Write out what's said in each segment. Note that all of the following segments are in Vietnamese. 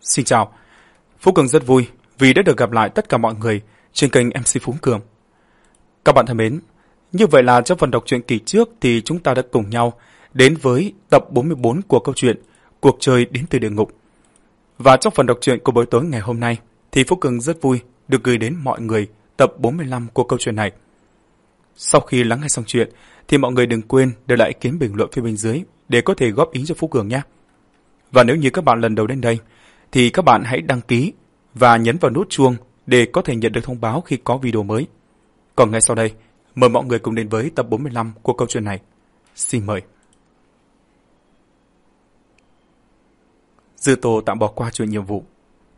Xin chào. Phú Cường rất vui vì đã được gặp lại tất cả mọi người trên kênh MC Phú Cường. Các bạn thân mến, như vậy là trong phần đọc truyện kỳ trước thì chúng ta đã cùng nhau đến với tập 44 của câu chuyện Cuộc chơi đến từ địa ngục. Và trong phần đọc truyện của buổi tối ngày hôm nay thì Phú Cường rất vui được gửi đến mọi người tập 45 của câu chuyện này. Sau khi lắng nghe xong chuyện thì mọi người đừng quên để lại ý kiến bình luận phía bên dưới để có thể góp ý cho Phú Cường nhé. Và nếu như các bạn lần đầu đến đây thì các bạn hãy đăng ký và nhấn vào nút chuông để có thể nhận được thông báo khi có video mới. Còn ngay sau đây, mời mọi người cùng đến với tập 45 của câu chuyện này. Xin mời. Dư Tô tạm bỏ qua chuyện nhiệm vụ.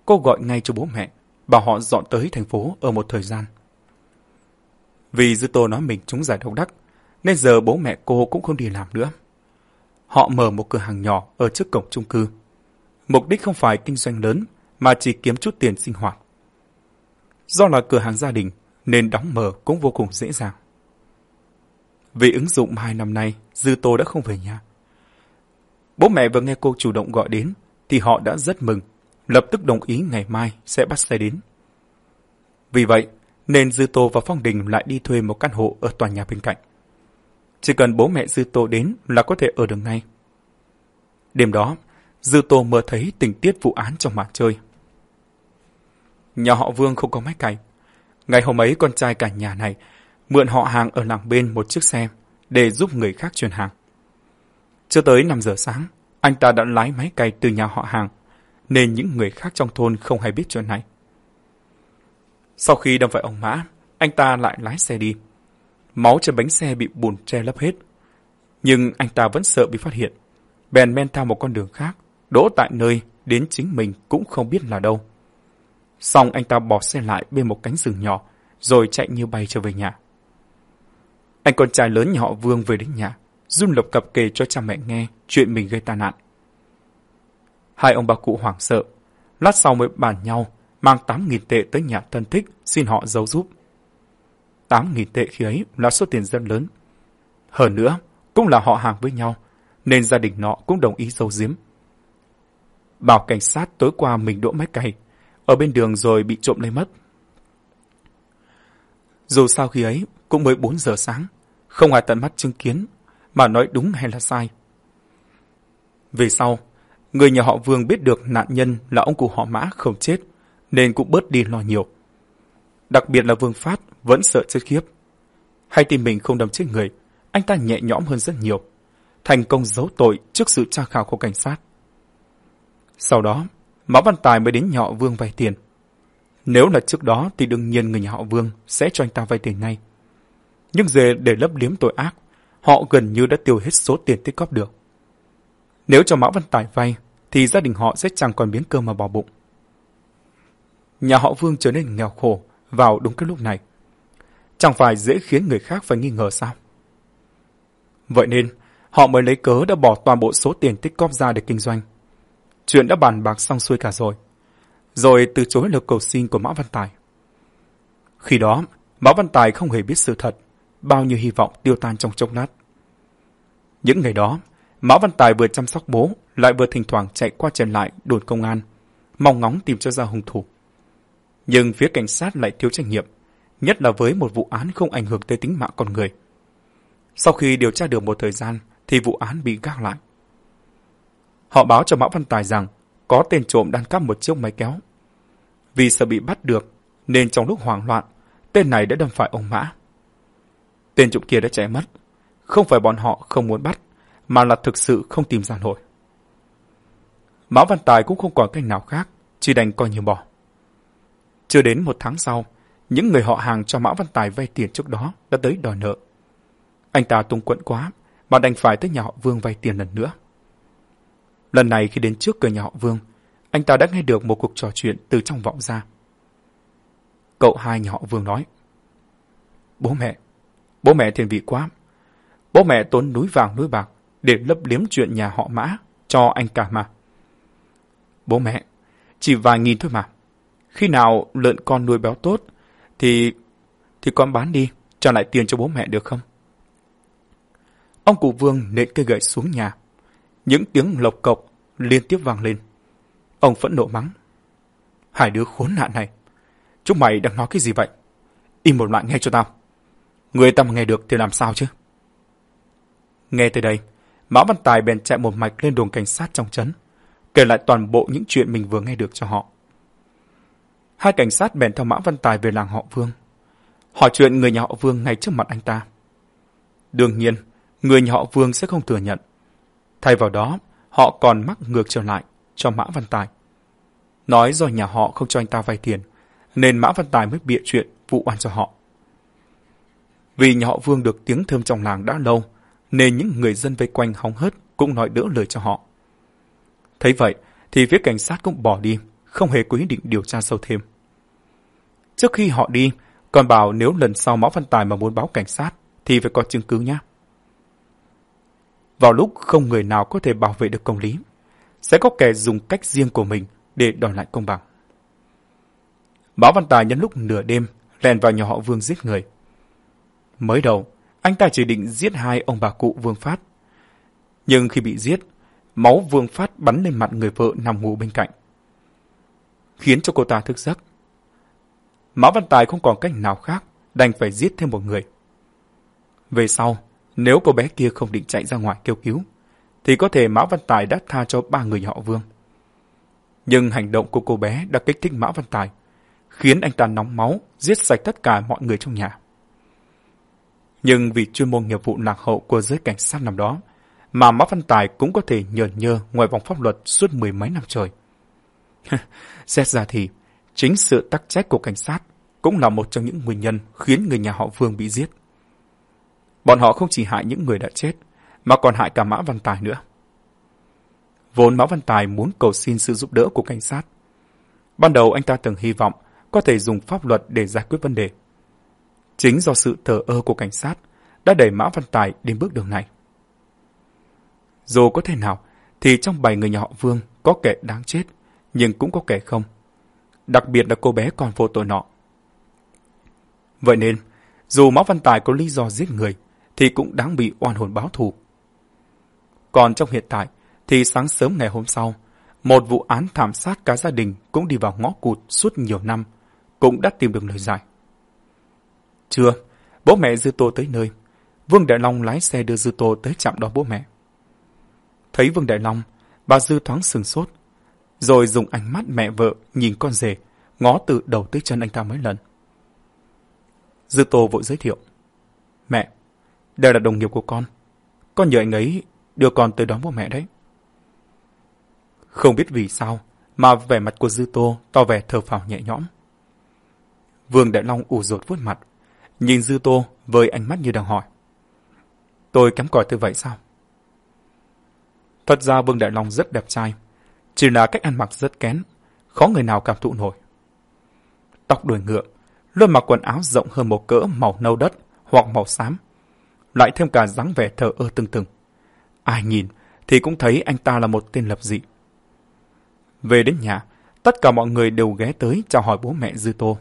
Cô gọi ngay cho bố mẹ, bảo họ dọn tới thành phố ở một thời gian. Vì Dư Tô nói mình trúng giải độc đắc, nên giờ bố mẹ cô cũng không đi làm nữa. Họ mở một cửa hàng nhỏ ở trước cổng chung cư. Mục đích không phải kinh doanh lớn, mà chỉ kiếm chút tiền sinh hoạt. Do là cửa hàng gia đình, nên đóng mở cũng vô cùng dễ dàng. Vì ứng dụng hai năm nay, Dư Tô đã không về nhà. Bố mẹ vừa nghe cô chủ động gọi đến, thì họ đã rất mừng, lập tức đồng ý ngày mai sẽ bắt xe đến. Vì vậy, nên Dư Tô và Phong Đình lại đi thuê một căn hộ ở tòa nhà bên cạnh. Chỉ cần bố mẹ Dư Tô đến là có thể ở được ngay. Đêm đó, Dư Tô mơ thấy tình tiết vụ án trong màn chơi. Nhà họ Vương không có máy cày. Ngày hôm ấy con trai cả nhà này mượn họ hàng ở làng bên một chiếc xe để giúp người khác chuyển hàng. Chưa tới 5 giờ sáng, anh ta đã lái máy cày từ nhà họ hàng, nên những người khác trong thôn không hay biết chuyện này. Sau khi đâm phải ông Mã, anh ta lại lái xe đi. Máu trên bánh xe bị bùn che lấp hết. Nhưng anh ta vẫn sợ bị phát hiện. Bèn men theo một con đường khác, đỗ tại nơi đến chính mình cũng không biết là đâu. Xong anh ta bỏ xe lại bên một cánh rừng nhỏ, rồi chạy như bay trở về nhà. Anh con trai lớn nhà họ Vương về đến nhà, run lập cập kể cho cha mẹ nghe chuyện mình gây tai nạn. Hai ông bà cụ hoảng sợ, lát sau mới bàn nhau mang 8.000 tệ tới nhà thân thích xin họ giấu giúp. 8.000 tệ khi ấy là số tiền rất lớn. Hơn nữa, cũng là họ hàng với nhau, nên gia đình nọ cũng đồng ý giấu giếm. Bảo cảnh sát tối qua mình đỗ máy cày, ở bên đường rồi bị trộm lấy mất. Dù sao khi ấy cũng mới 4 giờ sáng, không ai tận mắt chứng kiến, mà nói đúng hay là sai. Về sau, người nhà họ Vương biết được nạn nhân là ông cụ họ Mã không chết, nên cũng bớt đi lo nhiều. Đặc biệt là Vương Phát vẫn sợ chết khiếp. Hay tin mình không đâm chết người, anh ta nhẹ nhõm hơn rất nhiều. Thành công giấu tội trước sự tra khảo của cảnh sát. Sau đó, Mã Văn Tài mới đến nhà họ Vương vay tiền. Nếu là trước đó thì đương nhiên người nhà họ Vương sẽ cho anh ta vay tiền ngay. Nhưng giờ để lấp liếm tội ác, họ gần như đã tiêu hết số tiền tích góp được. Nếu cho Mã Văn Tài vay, thì gia đình họ sẽ chẳng còn miếng cơm mà bỏ bụng. Nhà họ Vương trở nên nghèo khổ vào đúng cái lúc này. Chẳng phải dễ khiến người khác phải nghi ngờ sao? Vậy nên, họ mới lấy cớ đã bỏ toàn bộ số tiền tích góp ra để kinh doanh. Chuyện đã bàn bạc xong xuôi cả rồi. Rồi từ chối lời cầu xin của Mã Văn Tài. Khi đó, Mã Văn Tài không hề biết sự thật, bao nhiêu hy vọng tiêu tan trong chốc lát. Những ngày đó, Mã Văn Tài vừa chăm sóc bố, lại vừa thỉnh thoảng chạy qua trở lại đồn công an, mong ngóng tìm cho ra hung thủ. Nhưng phía cảnh sát lại thiếu trách nhiệm, nhất là với một vụ án không ảnh hưởng tới tính mạng con người. Sau khi điều tra được một thời gian, thì vụ án bị gác lại. Họ báo cho Mã Văn Tài rằng có tên trộm đang cắp một chiếc máy kéo. Vì sợ bị bắt được, nên trong lúc hoảng loạn, tên này đã đâm phải ông Mã. Tên trộm kia đã chạy mất. Không phải bọn họ không muốn bắt, mà là thực sự không tìm ra nổi. Mã Văn Tài cũng không còn cách nào khác, chỉ đành coi như bỏ. Chưa đến một tháng sau, những người họ hàng cho Mã Văn Tài vay tiền trước đó đã tới đòi nợ. Anh ta tung quẫn quá, mà đành phải tới nhà họ Vương vay tiền lần nữa. Lần này khi đến trước cửa nhà họ Vương, anh ta đã nghe được một cuộc trò chuyện từ trong vọng ra. Cậu hai nhà họ Vương nói. Bố mẹ, bố mẹ thiên vị quá. Bố mẹ tốn núi vàng núi bạc để lấp liếm chuyện nhà họ mã cho anh cả mà. Bố mẹ, chỉ vài nghìn thôi mà. Khi nào lợn con nuôi béo tốt, thì thì con bán đi, trả lại tiền cho bố mẹ được không? Ông cụ Vương nện cây gậy xuống nhà. Những tiếng lộc cộc liên tiếp vang lên. Ông phẫn nộ mắng. Hai đứa khốn nạn này. Chúng mày đang nói cái gì vậy? Im một lại nghe cho tao. Người ta mà nghe được thì làm sao chứ? Nghe tới đây, Mã Văn Tài bèn chạy một mạch lên đồn cảnh sát trong trấn, kể lại toàn bộ những chuyện mình vừa nghe được cho họ. Hai cảnh sát bèn theo Mã Văn Tài về làng họ Vương. Hỏi chuyện người nhà họ Vương ngay trước mặt anh ta. Đương nhiên, người nhà họ Vương sẽ không thừa nhận. Thay vào đó, họ còn mắc ngược trở lại cho Mã Văn Tài. Nói do nhà họ không cho anh ta vay tiền, nên Mã Văn Tài mới bịa chuyện vụ oan cho họ. Vì nhà họ Vương được tiếng thơm trong làng đã lâu, nên những người dân vây quanh hóng hớt cũng nói đỡ lời cho họ. Thấy vậy, thì phía cảnh sát cũng bỏ đi, không hề có ý định điều tra sâu thêm. Trước khi họ đi, còn bảo nếu lần sau Mã Văn Tài mà muốn báo cảnh sát, thì phải có chứng cứ nhé. Vào lúc không người nào có thể bảo vệ được công lý, sẽ có kẻ dùng cách riêng của mình để đòi lại công bằng. Mã Văn Tài nhân lúc nửa đêm lèn vào nhà họ Vương giết người. Mới đầu, anh ta chỉ định giết hai ông bà cụ Vương Phát. Nhưng khi bị giết, máu Vương Phát bắn lên mặt người vợ nằm ngủ bên cạnh. Khiến cho cô ta thức giấc. Mã Văn Tài không còn cách nào khác, đành phải giết thêm một người. Về sau, nếu cô bé kia không định chạy ra ngoài kêu cứu, thì có thể Mã Văn Tài đã tha cho ba người họ Vương. Nhưng hành động của cô bé đã kích thích Mã Văn Tài, khiến anh ta nóng máu, giết sạch tất cả mọi người trong nhà. Nhưng vì chuyên môn nghiệp vụ lạc hậu của giới cảnh sát năm đó, mà Mã Văn Tài cũng có thể nhờ nhơ ngoài vòng pháp luật suốt mười mấy năm trời. Xét ra thì, chính sự tắc trách của cảnh sát cũng là một trong những nguyên nhân khiến người nhà họ Vương bị giết. Bọn họ không chỉ hại những người đã chết, mà còn hại cả Mã Văn Tài nữa. Vốn Mã Văn Tài muốn cầu xin sự giúp đỡ của cảnh sát. Ban đầu anh ta từng hy vọng có thể dùng pháp luật để giải quyết vấn đề. Chính do sự thờ ơ của cảnh sát đã đẩy Mã Văn Tài đến bước đường này. Dù có thể nào, thì trong bảy người nhà họ Vương có kẻ đáng chết, nhưng cũng có kẻ không. Đặc biệt là cô bé còn vô tội nọ. Vậy nên, dù Mã Văn Tài có lý do giết người, thì cũng đáng bị oan hồn báo thù. Còn trong hiện tại, thì sáng sớm ngày hôm sau, một vụ án thảm sát cả gia đình cũng đi vào ngõ cụt suốt nhiều năm, cũng đã tìm được lời giải. Trưa, bố mẹ Dư Tô tới nơi. Vương Đại Long lái xe đưa Dư Tô tới chạm đón bố mẹ. Thấy Vương Đại Long, bà Dư thoáng sừng sốt, rồi dùng ánh mắt mẹ vợ nhìn con rể, ngó từ đầu tới chân anh ta mấy lần. Dư Tô vội giới thiệu. Mẹ, đây là đồng nghiệp của con. Con nhờ anh ấy đưa con tới đón bố mẹ đấy. Không biết vì sao, mà vẻ mặt của Dư Tô to vẻ thở phào nhẹ nhõm. Vương Đại Long ủ rột vuốt mặt, nhìn Dư Tô với ánh mắt như đang hỏi. Tôi kém cỏi từ vậy sao? Thật ra Vương Đại Long rất đẹp trai, chỉ là cách ăn mặc rất kén, khó người nào cảm thụ nổi. Tóc đuôi ngựa, luôn mặc quần áo rộng hơn một cỡ màu nâu đất hoặc màu xám, lại thêm cả dáng vẻ thờ ơ tưng tưng. Ai nhìn thì cũng thấy anh ta là một tên lập dị. Về đến nhà, tất cả mọi người đều ghé tới chào hỏi bố mẹ Dư Tô.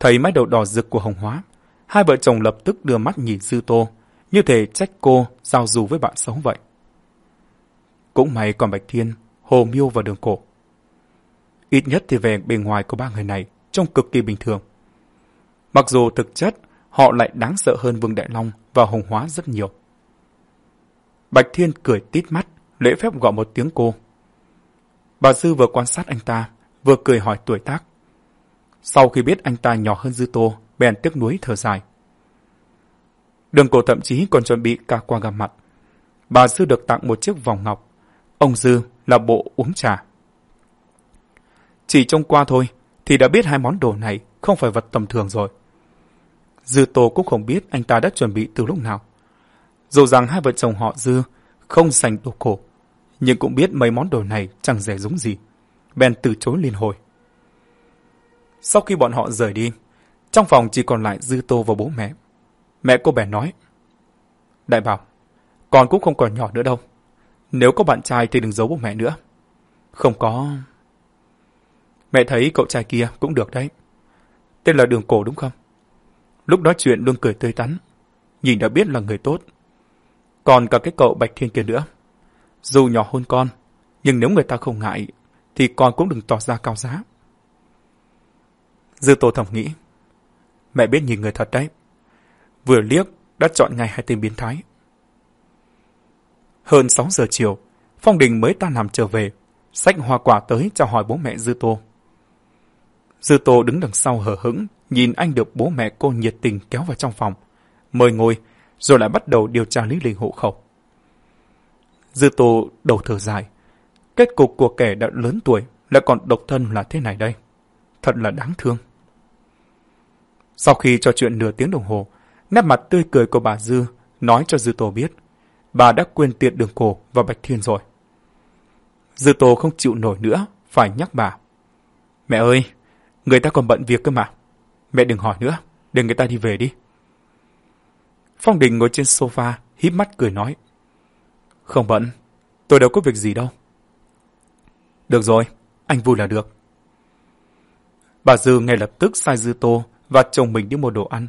Thấy mái đầu đỏ rực của Hồng Hóa, hai vợ chồng lập tức đưa mắt nhìn Dư Tô, như thể trách cô giao du với bạn xấu vậy. Cũng may còn Bạch Thiên, Hồ Miêu và Đường Cổ. Ít nhất thì về bề ngoài của ba người này trông cực kỳ bình thường. Mặc dù thực chất họ lại đáng sợ hơn Vương Đại Long và Hồng Hóa rất nhiều. Bạch Thiên cười tít mắt, lễ phép gọi một tiếng cô. Bà Dư vừa quan sát anh ta, vừa cười hỏi tuổi tác. Sau khi biết anh ta nhỏ hơn Dư Tô, bèn tiếc nuối thở dài. Đường cổ thậm chí còn chuẩn bị cả qua gặp mặt. Bà Dư được tặng một chiếc vòng ngọc. Ông Dư là bộ uống trà. Chỉ trông qua thôi, thì đã biết hai món đồ này không phải vật tầm thường rồi. Dư Tô cũng không biết anh ta đã chuẩn bị từ lúc nào. Dù rằng hai vợ chồng họ Dư không sành đồ cổ, nhưng cũng biết mấy món đồ này chẳng rẻ giống gì. Bèn từ chối liên hồi. Sau khi bọn họ rời đi, trong phòng chỉ còn lại Dư Tô và bố mẹ. Mẹ cô bé nói. Đại bảo, con cũng không còn nhỏ nữa đâu. Nếu có bạn trai thì đừng giấu bố mẹ nữa. Không có... Mẹ thấy cậu trai kia cũng được đấy. Tên là Đường Cổ đúng không? Lúc nói chuyện luôn cười tươi tắn. Nhìn đã biết là người tốt. Còn cả cái cậu Bạch Thiên kia nữa. Dù nhỏ hơn con, nhưng nếu người ta không ngại, thì con cũng đừng tỏ ra cao giá. Dư Tô thầm nghĩ. Mẹ biết nhìn người thật đấy. Vừa liếc, đã chọn ngay hai tên biến thái. Hơn 6 giờ chiều, Phong Đình mới tan làm trở về, xách hoa quả tới chào hỏi bố mẹ Dư Tô. Dư Tô đứng đằng sau hờ hững, nhìn anh được bố mẹ cô nhiệt tình kéo vào trong phòng, mời ngồi, rồi lại bắt đầu điều tra lý lịch hộ khẩu. Dư Tô đầu thở dài, kết cục của kẻ đã lớn tuổi lại còn độc thân là thế này đây. Thật là đáng thương. Sau khi trò chuyện nửa tiếng đồng hồ, nét mặt tươi cười của bà Dư nói cho Dư Tô biết bà đã quên tiệt đường cổ và Bạch Thiên rồi. Dư Tô không chịu nổi nữa, phải nhắc bà. Mẹ ơi, người ta còn bận việc cơ mà. Mẹ đừng hỏi nữa, để người ta đi về đi. Phong Đình ngồi trên sofa, híp mắt cười nói. Không bận, tôi đâu có việc gì đâu. Được rồi, anh vui là được. Bà Dư ngay lập tức sai Dư Tô và chồng mình đi mua đồ ăn,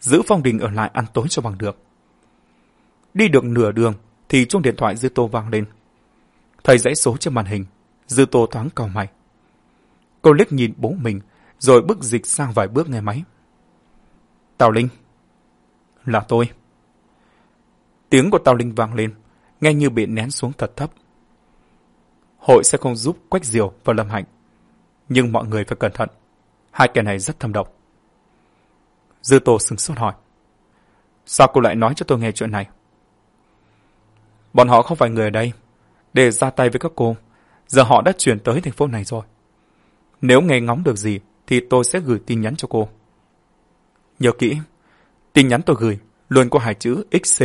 giữ Phong Đình ở lại ăn tối cho bằng được. Đi được nửa đường thì chuông điện thoại Dư Tô vang lên. thầy dãy số trên màn hình, Dư Tô thoáng cau mày. Cô liếc nhìn bố mình, rồi bước dịch sang vài bước nghe máy. Tào Linh. Là tôi. Tiếng của Tào Linh vang lên, nghe như bị nén xuống thật thấp. Hội sẽ không giúp Quách Diều và Lâm Hạnh. Nhưng mọi người phải cẩn thận. Hai kẻ này rất thâm độc. Dư Tô sừng sốt hỏi. Sao cô lại nói cho tôi nghe chuyện này? Bọn họ không phải người ở đây. Để ra tay với các cô, giờ họ đã chuyển tới thành phố này rồi. Nếu nghe ngóng được gì, thì tôi sẽ gửi tin nhắn cho cô. Nhớ kỹ, tin nhắn tôi gửi luôn có hai chữ XC.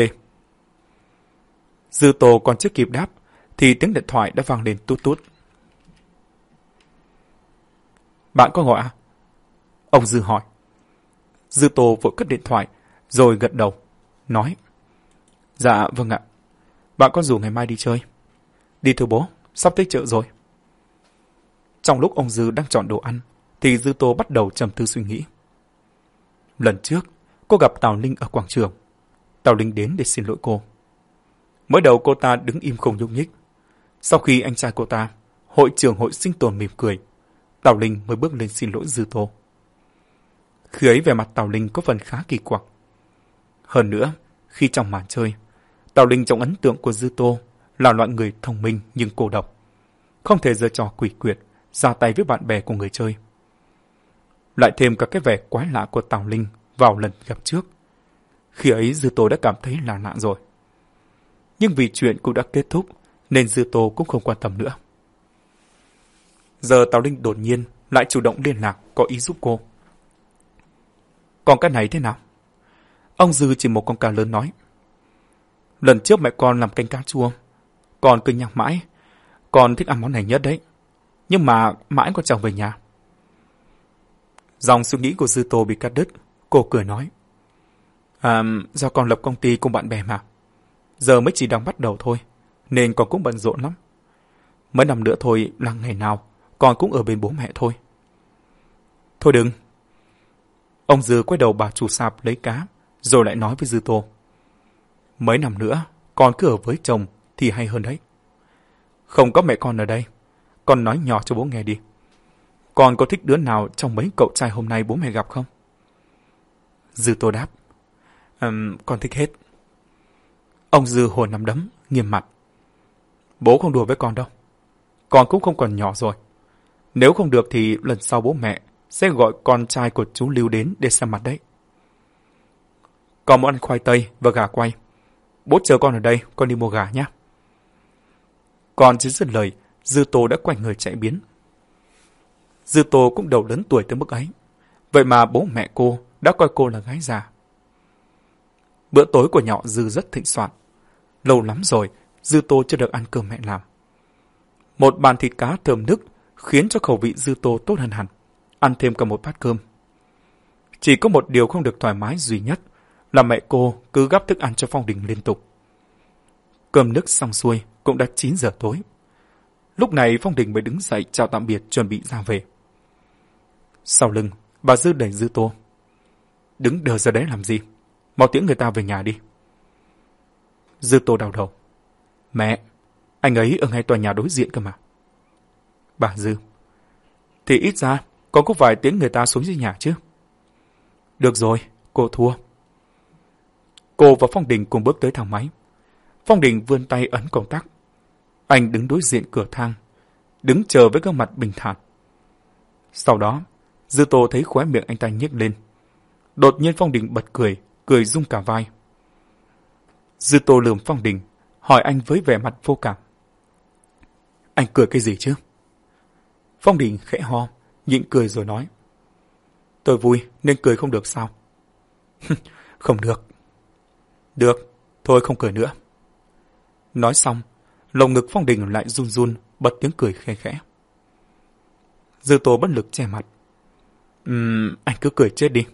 Dư Tô còn chưa kịp đáp, thì tiếng điện thoại đã vang lên tút tút. Bạn có gọi à? Ông Dư hỏi. Dư Tô vội cất điện thoại, rồi gật đầu, nói. Dạ, vâng ạ. Bạn có rủ ngày mai đi chơi? Đi thưa bố, sắp tới chợ rồi. Trong lúc ông Dư đang chọn đồ ăn, thì Dư Tô bắt đầu trầm tư suy nghĩ. Lần trước, cô gặp Tào Linh ở quảng trường. Tào Linh đến để xin lỗi cô. Mới đầu cô ta đứng im không nhúc nhích. Sau khi anh trai cô ta, hội trưởng hội sinh tồn mỉm cười, Tào Linh mới bước lên xin lỗi Dư Tô. Khi ấy về mặt Tào Linh có phần khá kỳ quặc. Hơn nữa, khi trong màn chơi, Tào Linh trong ấn tượng của Dư Tô là loại người thông minh nhưng cô độc. Không thể giơ trò quỷ quyệt, ra tay với bạn bè của người chơi. Lại thêm cả cái vẻ quái lạ của Tào Linh vào lần gặp trước. Khi ấy Dư Tô đã cảm thấy là lạ rồi. Nhưng vì chuyện cũng đã kết thúc, nên Dư Tô cũng không quan tâm nữa. Giờ Tào Linh đột nhiên lại chủ động liên lạc có ý giúp cô. Còn cái này thế nào? Ông Dư chỉ một con cá lớn nói. Lần trước mẹ con làm canh cá chua, con cứ nhắc mãi. Con thích ăn món này nhất đấy. Nhưng mà mãi con chẳng về nhà. Dòng suy nghĩ của Dư Tô bị cắt đứt. Cô cười nói. À, do con lập công ty cùng bạn bè mà. Giờ mới chỉ đang bắt đầu thôi. Nên con cũng bận rộn lắm. Mấy năm nữa thôi là ngày nào con cũng ở bên bố mẹ thôi. Thôi đừng. Ông Dư quay đầu bà chủ sạp lấy cá, rồi lại nói với Dư Tô. Mấy năm nữa, con cứ ở với chồng thì hay hơn đấy. Không có mẹ con ở đây, con nói nhỏ cho bố nghe đi. Con có thích đứa nào trong mấy cậu trai hôm nay bố mẹ gặp không? Dư Tô đáp. Um, con thích hết. Ông Dư hồn nắm đấm, nghiêm mặt. Bố không đùa với con đâu. Con cũng không còn nhỏ rồi. Nếu không được thì lần sau bố mẹ sẽ gọi con trai của chú Lưu đến để xem mặt đấy. Con muốn ăn khoai tây và gà quay. Bố chờ con ở đây, con đi mua gà nhé. Còn chưa dứt lời, Dư Tô đã quay người chạy biến. Dư Tô cũng đầu lớn tuổi tới mức ấy. Vậy mà bố mẹ cô đã coi cô là gái già. Bữa tối của nhỏ Dư rất thịnh soạn. Lâu lắm rồi, Dư Tô chưa được ăn cơm mẹ làm. Một bàn thịt cá thơm nức khiến cho khẩu vị Dư Tô tốt hơn hẳn. Ăn thêm cả một bát cơm. Chỉ có một điều không được thoải mái duy nhất là mẹ cô cứ gắp thức ăn cho Phong Đình liên tục. Cơm nước xong xuôi, cũng đã 9 giờ tối. Lúc này Phong Đình mới đứng dậy chào tạm biệt chuẩn bị ra về. Sau lưng, bà Dư đẩy Dư Tô. Đứng đờ ra đấy làm gì? Mau tiễn người ta về nhà đi. Dư Tô đau đầu. Mẹ, anh ấy ở ngay tòa nhà đối diện cơ mà. bà Dư. Thì ít ra, con có phải tiễn người ta xuống dưới nhà chứ? Được rồi, cô thua. Cô và Phong Đình cùng bước tới thang máy. Phong Đình vươn tay ấn công tắc. Anh đứng đối diện cửa thang, đứng chờ với gương mặt bình thản. Sau đó, Dư Tô thấy khóe miệng anh ta nhếch lên. Đột nhiên Phong Đình bật cười, cười rung cả vai. Dư Tô lườm Phong Đình, hỏi anh với vẻ mặt vô cảm. Anh cười cái gì chứ? Phong Đình khẽ ho, nhịn cười rồi nói. Tôi vui nên cười không được sao? không được. Được, thôi không cười nữa. Nói xong, lồng ngực Phong Đình lại run run, bật tiếng cười khe khẽ. Dư Tô bất lực che mặt. Ừm, anh cứ cười chết đi.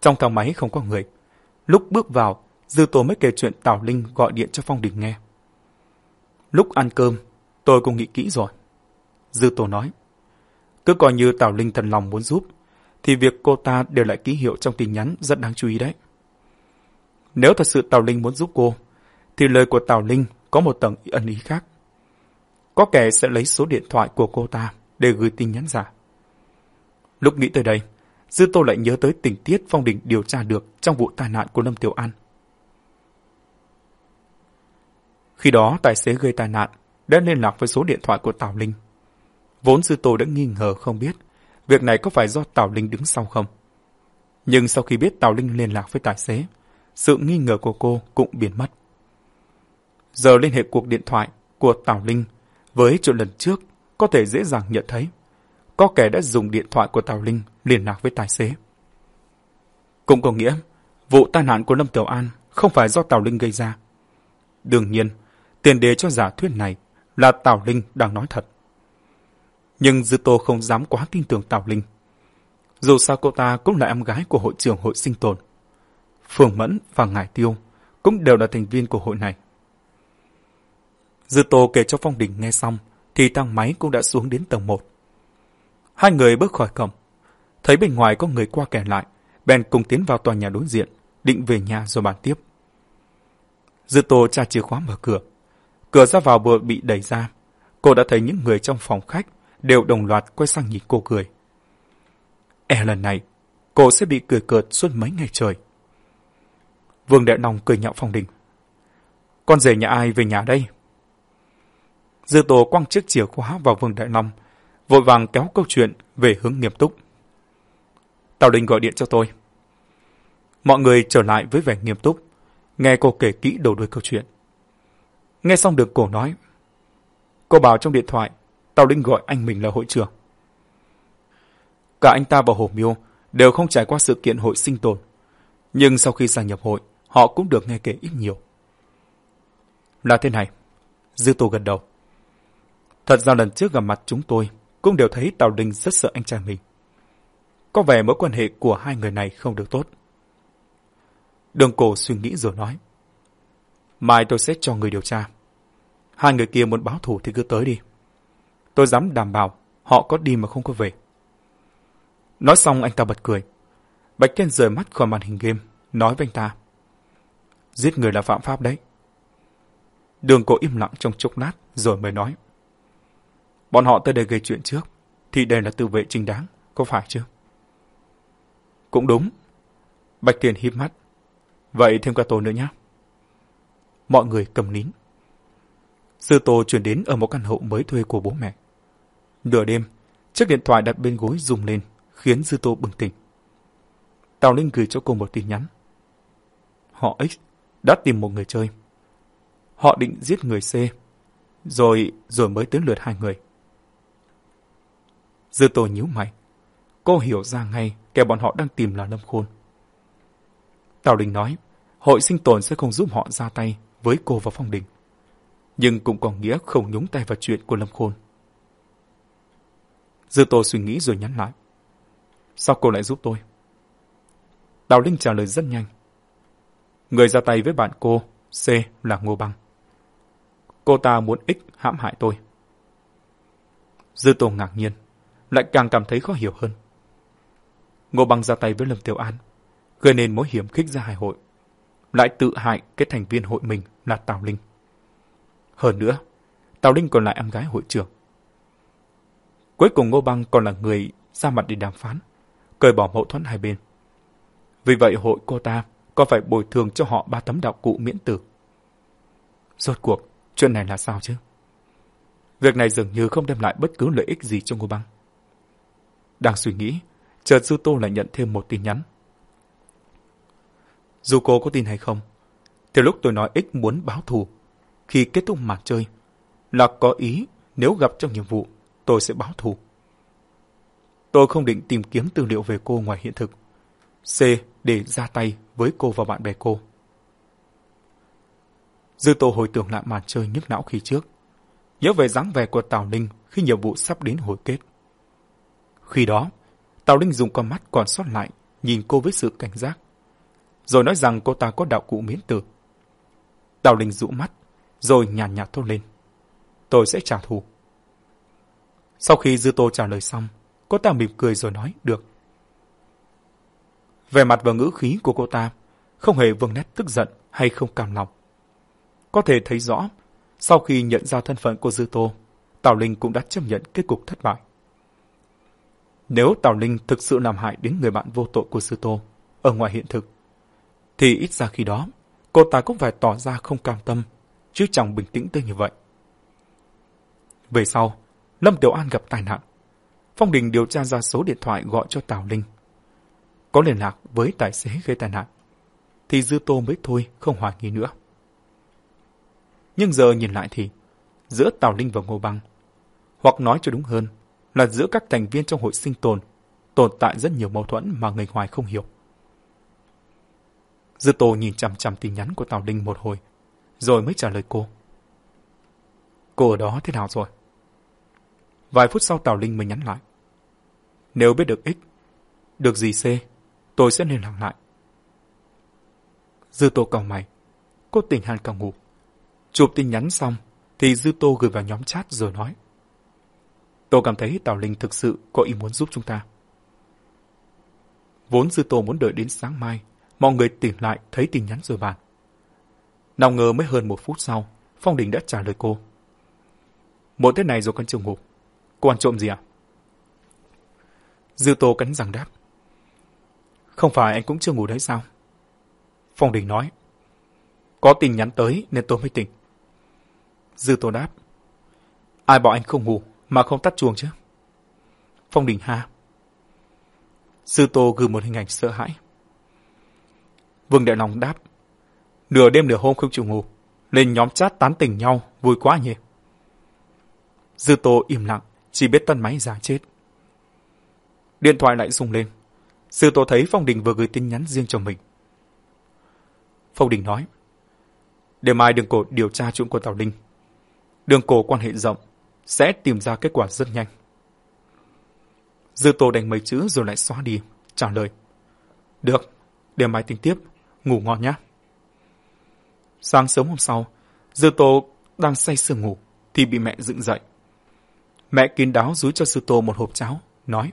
Trong thang máy không có người. Lúc bước vào, Dư Tô mới kể chuyện Tào Linh gọi điện cho Phong Đình nghe. Lúc ăn cơm, tôi cũng nghĩ kỹ rồi. Dư Tô nói. Cứ coi như Tào Linh thần lòng muốn giúp, thì việc cô ta để lại ký hiệu trong tin nhắn rất đáng chú ý đấy. Nếu thật sự Tào Linh muốn giúp cô, thì lời của Tào Linh có một tầng ẩn ý khác. Có kẻ sẽ lấy số điện thoại của cô ta để gửi tin nhắn giả. Lúc nghĩ tới đây, Dư Tô lại nhớ tới tình tiết Phong Đình điều tra được trong vụ tai nạn của Lâm Tiểu An. Khi đó, tài xế gây tai nạn đã liên lạc với số điện thoại của Tào Linh. Vốn Dư Tô đã nghi ngờ không biết việc này có phải do Tào Linh đứng sau không. Nhưng sau khi biết Tào Linh liên lạc với tài xế, sự nghi ngờ của cô cũng biến mất. Giờ liên hệ cuộc điện thoại của Tào Linh với chuyện lần trước có thể dễ dàng nhận thấy có kẻ đã dùng điện thoại của Tào Linh liên lạc với tài xế. Cũng có nghĩa, vụ tai nạn của Lâm Tiểu An không phải do Tào Linh gây ra. Đương nhiên, tiền đề cho giả thuyết này là Tào Linh đang nói thật. Nhưng Dư Tô không dám quá tin tưởng Tào Linh. Dù sao cô ta cũng là em gái của hội trưởng hội sinh tồn. Phương Mẫn và Ngải Tiêu cũng đều là thành viên của hội này. Dư Tô kể cho Phong Đình nghe xong, thì thang máy cũng đã xuống đến tầng 1. Hai người bước khỏi cổng, thấy bên ngoài có người qua kẻ lại, bèn cùng tiến vào tòa nhà đối diện, định về nhà rồi bàn tiếp. Dư Tô tra chìa khóa mở cửa. Cửa ra vào vừa bị đẩy ra, cô đã thấy những người trong phòng khách đều đồng loạt quay sang nhìn cô cười. E lần này, cô sẽ bị cười cợt suốt mấy ngày trời. Vương Đại Long cười nhạo Phong Đình. Con rể nhà ai về nhà đây? Dư Tô quăng chiếc chìa khóa vào Vương Đại Long, vội vàng kéo câu chuyện về hướng nghiêm túc. Tào Đình gọi điện cho tôi. Mọi người trở lại với vẻ nghiêm túc, nghe cô kể kỹ đầu đuôi câu chuyện. Nghe xong được cổ nói. Cô bảo trong điện thoại, Tào Đình gọi anh mình là hội trưởng. Cả anh ta và Hồ Miêu đều không trải qua sự kiện hội sinh tồn. Nhưng sau khi gia nhập hội, họ cũng được nghe kể ít nhiều. Là thế này, Dư Tô gật đầu. Thật ra lần trước gặp mặt chúng tôi cũng đều thấy Tào Linh rất sợ anh trai mình. Có vẻ mối quan hệ của hai người này không được tốt. Đường cổ suy nghĩ rồi nói. Mai tôi sẽ cho người điều tra. Hai người kia muốn báo thủ thì cứ tới đi. Tôi dám đảm bảo họ có đi mà không có về. Nói xong anh ta bật cười. Bạch Thiên rời mắt khỏi màn hình game, nói với anh ta. Giết người là phạm pháp đấy. Đường cổ im lặng trong chốc lát rồi mới nói. Bọn họ tới đây gây chuyện trước, thì đây là tự vệ chính đáng, có phải chứ? Cũng đúng. Bạch Tiền híp mắt. Vậy thêm cả tổ nữa nhé. Mọi người cầm nín. Sư Tô chuyển đến ở một căn hộ mới thuê của bố mẹ. Nửa đêm, chiếc điện thoại đặt bên gối rung lên, khiến Dư Tô bừng tỉnh. Tào Linh gửi cho cô một tin nhắn. Họ X đã tìm một người chơi. Họ định giết người C, rồi rồi mới tới lượt hai người. Dư Tô nhíu mày. Cô hiểu ra ngay kẻ bọn họ đang tìm là Lâm Khôn. Tào Đình nói, hội sinh tồn sẽ không giúp họ ra tay với cô và Phong Đình. Nhưng cũng có nghĩa không nhúng tay vào chuyện của Lâm Khôn. Dư Tô suy nghĩ rồi nhắn lại. Sao cô lại giúp tôi? Đào Linh trả lời rất nhanh. Người ra tay với bạn cô, C là Ngô Băng. Cô ta muốn ích hãm hại tôi. Dư Tô ngạc nhiên lại càng cảm thấy khó hiểu hơn. Ngô Bằng ra tay với Lâm Tiểu An, gây nên mối hiểm khích ra hải hội, lại tự hại cái thành viên hội mình là Tào Linh. Hơn nữa, Tào Linh còn lại em gái hội trưởng. Cuối cùng Ngô Bằng còn là người ra mặt để đàm phán, cởi bỏ mâu thuẫn hai bên. Vì vậy hội cô ta có phải bồi thường cho họ ba tấm đạo cụ miễn tử. Rốt cuộc, chuyện này là sao chứ? Việc này dường như không đem lại bất cứ lợi ích gì cho Ngô Băng. Đang suy nghĩ, chợt Dư Tô lại nhận thêm một tin nhắn. Dù cô có tin hay không, từ lúc tôi nói ích muốn báo thù, khi kết thúc màn chơi, là có ý nếu gặp trong nhiệm vụ, tôi sẽ báo thù. Tôi không định tìm kiếm tư liệu về cô ngoài hiện thực. C. Để ra tay với cô và bạn bè cô. Dư Tô hồi tưởng lại màn chơi nhức não khi trước. Nhớ về dáng vẻ của Tào Ninh khi nhiệm vụ sắp đến hồi kết. Khi đó, Tào Linh dùng con mắt còn sót lại nhìn cô với sự cảnh giác. Rồi nói rằng cô ta có đạo cụ miễn tử. Tào Linh dụ mắt, rồi nhàn nhạt thốt lên. Tôi sẽ trả thù. Sau khi Dư Tô trả lời xong, cô ta mỉm cười rồi nói, được. Về mặt và ngữ khí của cô ta, không hề vương nét tức giận hay không cam lòng. Có thể thấy rõ, sau khi nhận ra thân phận của Dư Tô, Tào Linh cũng đã chấp nhận kết cục thất bại. Nếu Tào Linh thực sự làm hại đến người bạn vô tội của Sư Tô, ở ngoài hiện thực, thì ít ra khi đó, cô ta cũng phải tỏ ra không cam tâm, chứ chẳng bình tĩnh tới như vậy. Về sau, Lâm Tiểu An gặp tai nạn. Phong Đình điều tra ra số điện thoại gọi cho Tào Linh. Có liên lạc với tài xế gây tai nạn. Thì Dư Tô mới thôi không hoài nghi nữa. Nhưng giờ nhìn lại thì, giữa Tào Linh và Ngô Băng, hoặc nói cho đúng hơn là giữa các thành viên trong hội sinh tồn, tồn tại rất nhiều mâu thuẫn mà người ngoài không hiểu. Dư Tô nhìn chằm chằm tin nhắn của Tào Linh một hồi, rồi mới trả lời cô. Cô ở đó thế nào rồi? Vài phút sau Tào Linh mới nhắn lại. Nếu biết được X, được gì C, tôi sẽ liên lạc lại. Dư Tô cầu mày. Cô tỉnh hàn cả ngủ. Chụp tin nhắn xong, thì Dư Tô gửi vào nhóm chat rồi nói. Tôi cảm thấy Tào Linh thực sự có ý muốn giúp chúng ta. Vốn Dư Tô muốn đợi đến sáng mai, mọi người tỉnh lại thấy tin nhắn rồi bàn. Nào ngờ mới hơn một phút sau, Phong Đình đã trả lời cô. Một thế này rồi con trường hộp Cô ăn trộm gì à? Dư Tô cắn răng đáp. Không phải anh cũng chưa ngủ đấy sao? Phong Đình nói. Có tin nhắn tới nên tôi mới tỉnh. Dư Tô đáp. Ai bảo anh không ngủ mà không tắt chuông chứ? Phong Đình ha. Sư Tô gửi một hình ảnh sợ hãi. Vương Đại Long đáp. Nửa đêm nửa hôm không chịu ngủ. Lên nhóm chat tán tỉnh nhau, vui quá nhỉ. Dư Tô im lặng, chỉ biết tân máy giả chết. Điện thoại lại rung lên. Dư Tô thấy Phong Đình vừa gửi tin nhắn riêng cho mình. Phong Đình nói. Để mai đường cổ điều tra chuyện của Tào Linh. Đường cổ quan hệ rộng, sẽ tìm ra kết quả rất nhanh. Dư Tô đánh mấy chữ rồi lại xóa đi, trả lời. Được, để mai tính tiếp, ngủ ngon nhé. Sáng sớm hôm sau, Dư Tô đang say sưa ngủ thì bị mẹ dựng dậy. Mẹ kín đáo rúi cho Sư Tô một hộp cháo, nói.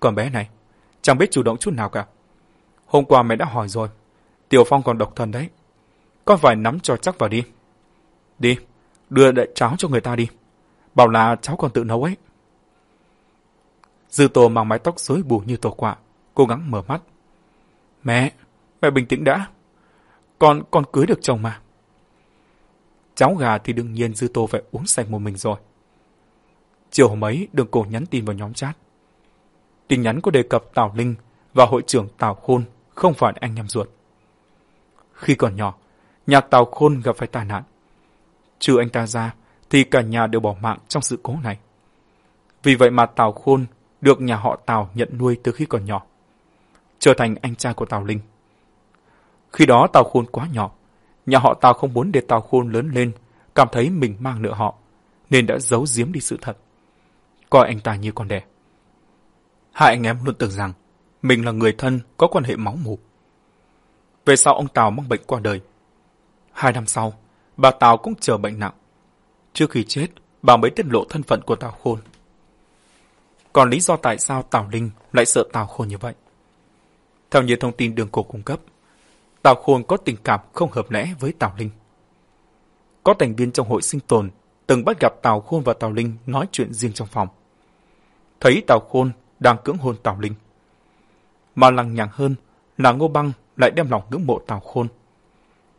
Con bé này, chẳng biết chủ động chút nào cả. Hôm qua mẹ đã hỏi rồi, Tiểu Phong còn độc thân đấy. Con phải nắm cho chắc vào đi. Đi, đưa đại cháo cho người ta đi. Bảo là cháu còn tự nấu ấy. Dư Tô mang mái tóc rối bù như tổ quạ, cố gắng mở mắt. Mẹ, mẹ bình tĩnh đã. Con, con cưới được chồng mà. Cháu gà thì đương nhiên Dư Tô phải uống sạch một mình rồi. Chiều hôm ấy, đường cổ nhắn tin vào nhóm chat. Tin nhắn có đề cập Tào Linh và hội trưởng Tào Khôn không phải anh em ruột. Khi còn nhỏ, nhà Tào Khôn gặp phải tai nạn. Trừ anh ta ra, thì cả nhà đều bỏ mạng trong sự cố này. Vì vậy mà Tào Khôn được nhà họ Tào nhận nuôi từ khi còn nhỏ, trở thành anh trai của Tào Linh. Khi đó Tào Khôn quá nhỏ, nhà họ Tào không muốn để Tào Khôn lớn lên, cảm thấy mình mang nợ họ, nên đã giấu giếm đi sự thật coi anh ta như con đẻ. Hai anh em luôn tưởng rằng mình là người thân có quan hệ máu mủ. Về sau ông Tào mắc bệnh qua đời. Hai năm sau, bà Tào cũng chờ bệnh nặng. Trước khi chết, bà mới tiết lộ thân phận của Tào Khôn. Còn lý do tại sao Tào Linh lại sợ Tào Khôn như vậy? Theo như thông tin đường cổ cung cấp, Tào Khôn có tình cảm không hợp lẽ với Tào Linh. Có thành viên trong hội sinh tồn từng bắt gặp Tào Khôn và Tào Linh nói chuyện riêng trong phòng. thấy Tào Khôn đang cưỡng hôn Tào Linh. Mà lằng nhằng hơn là Ngô Băng lại đem lòng ngưỡng mộ Tào Khôn.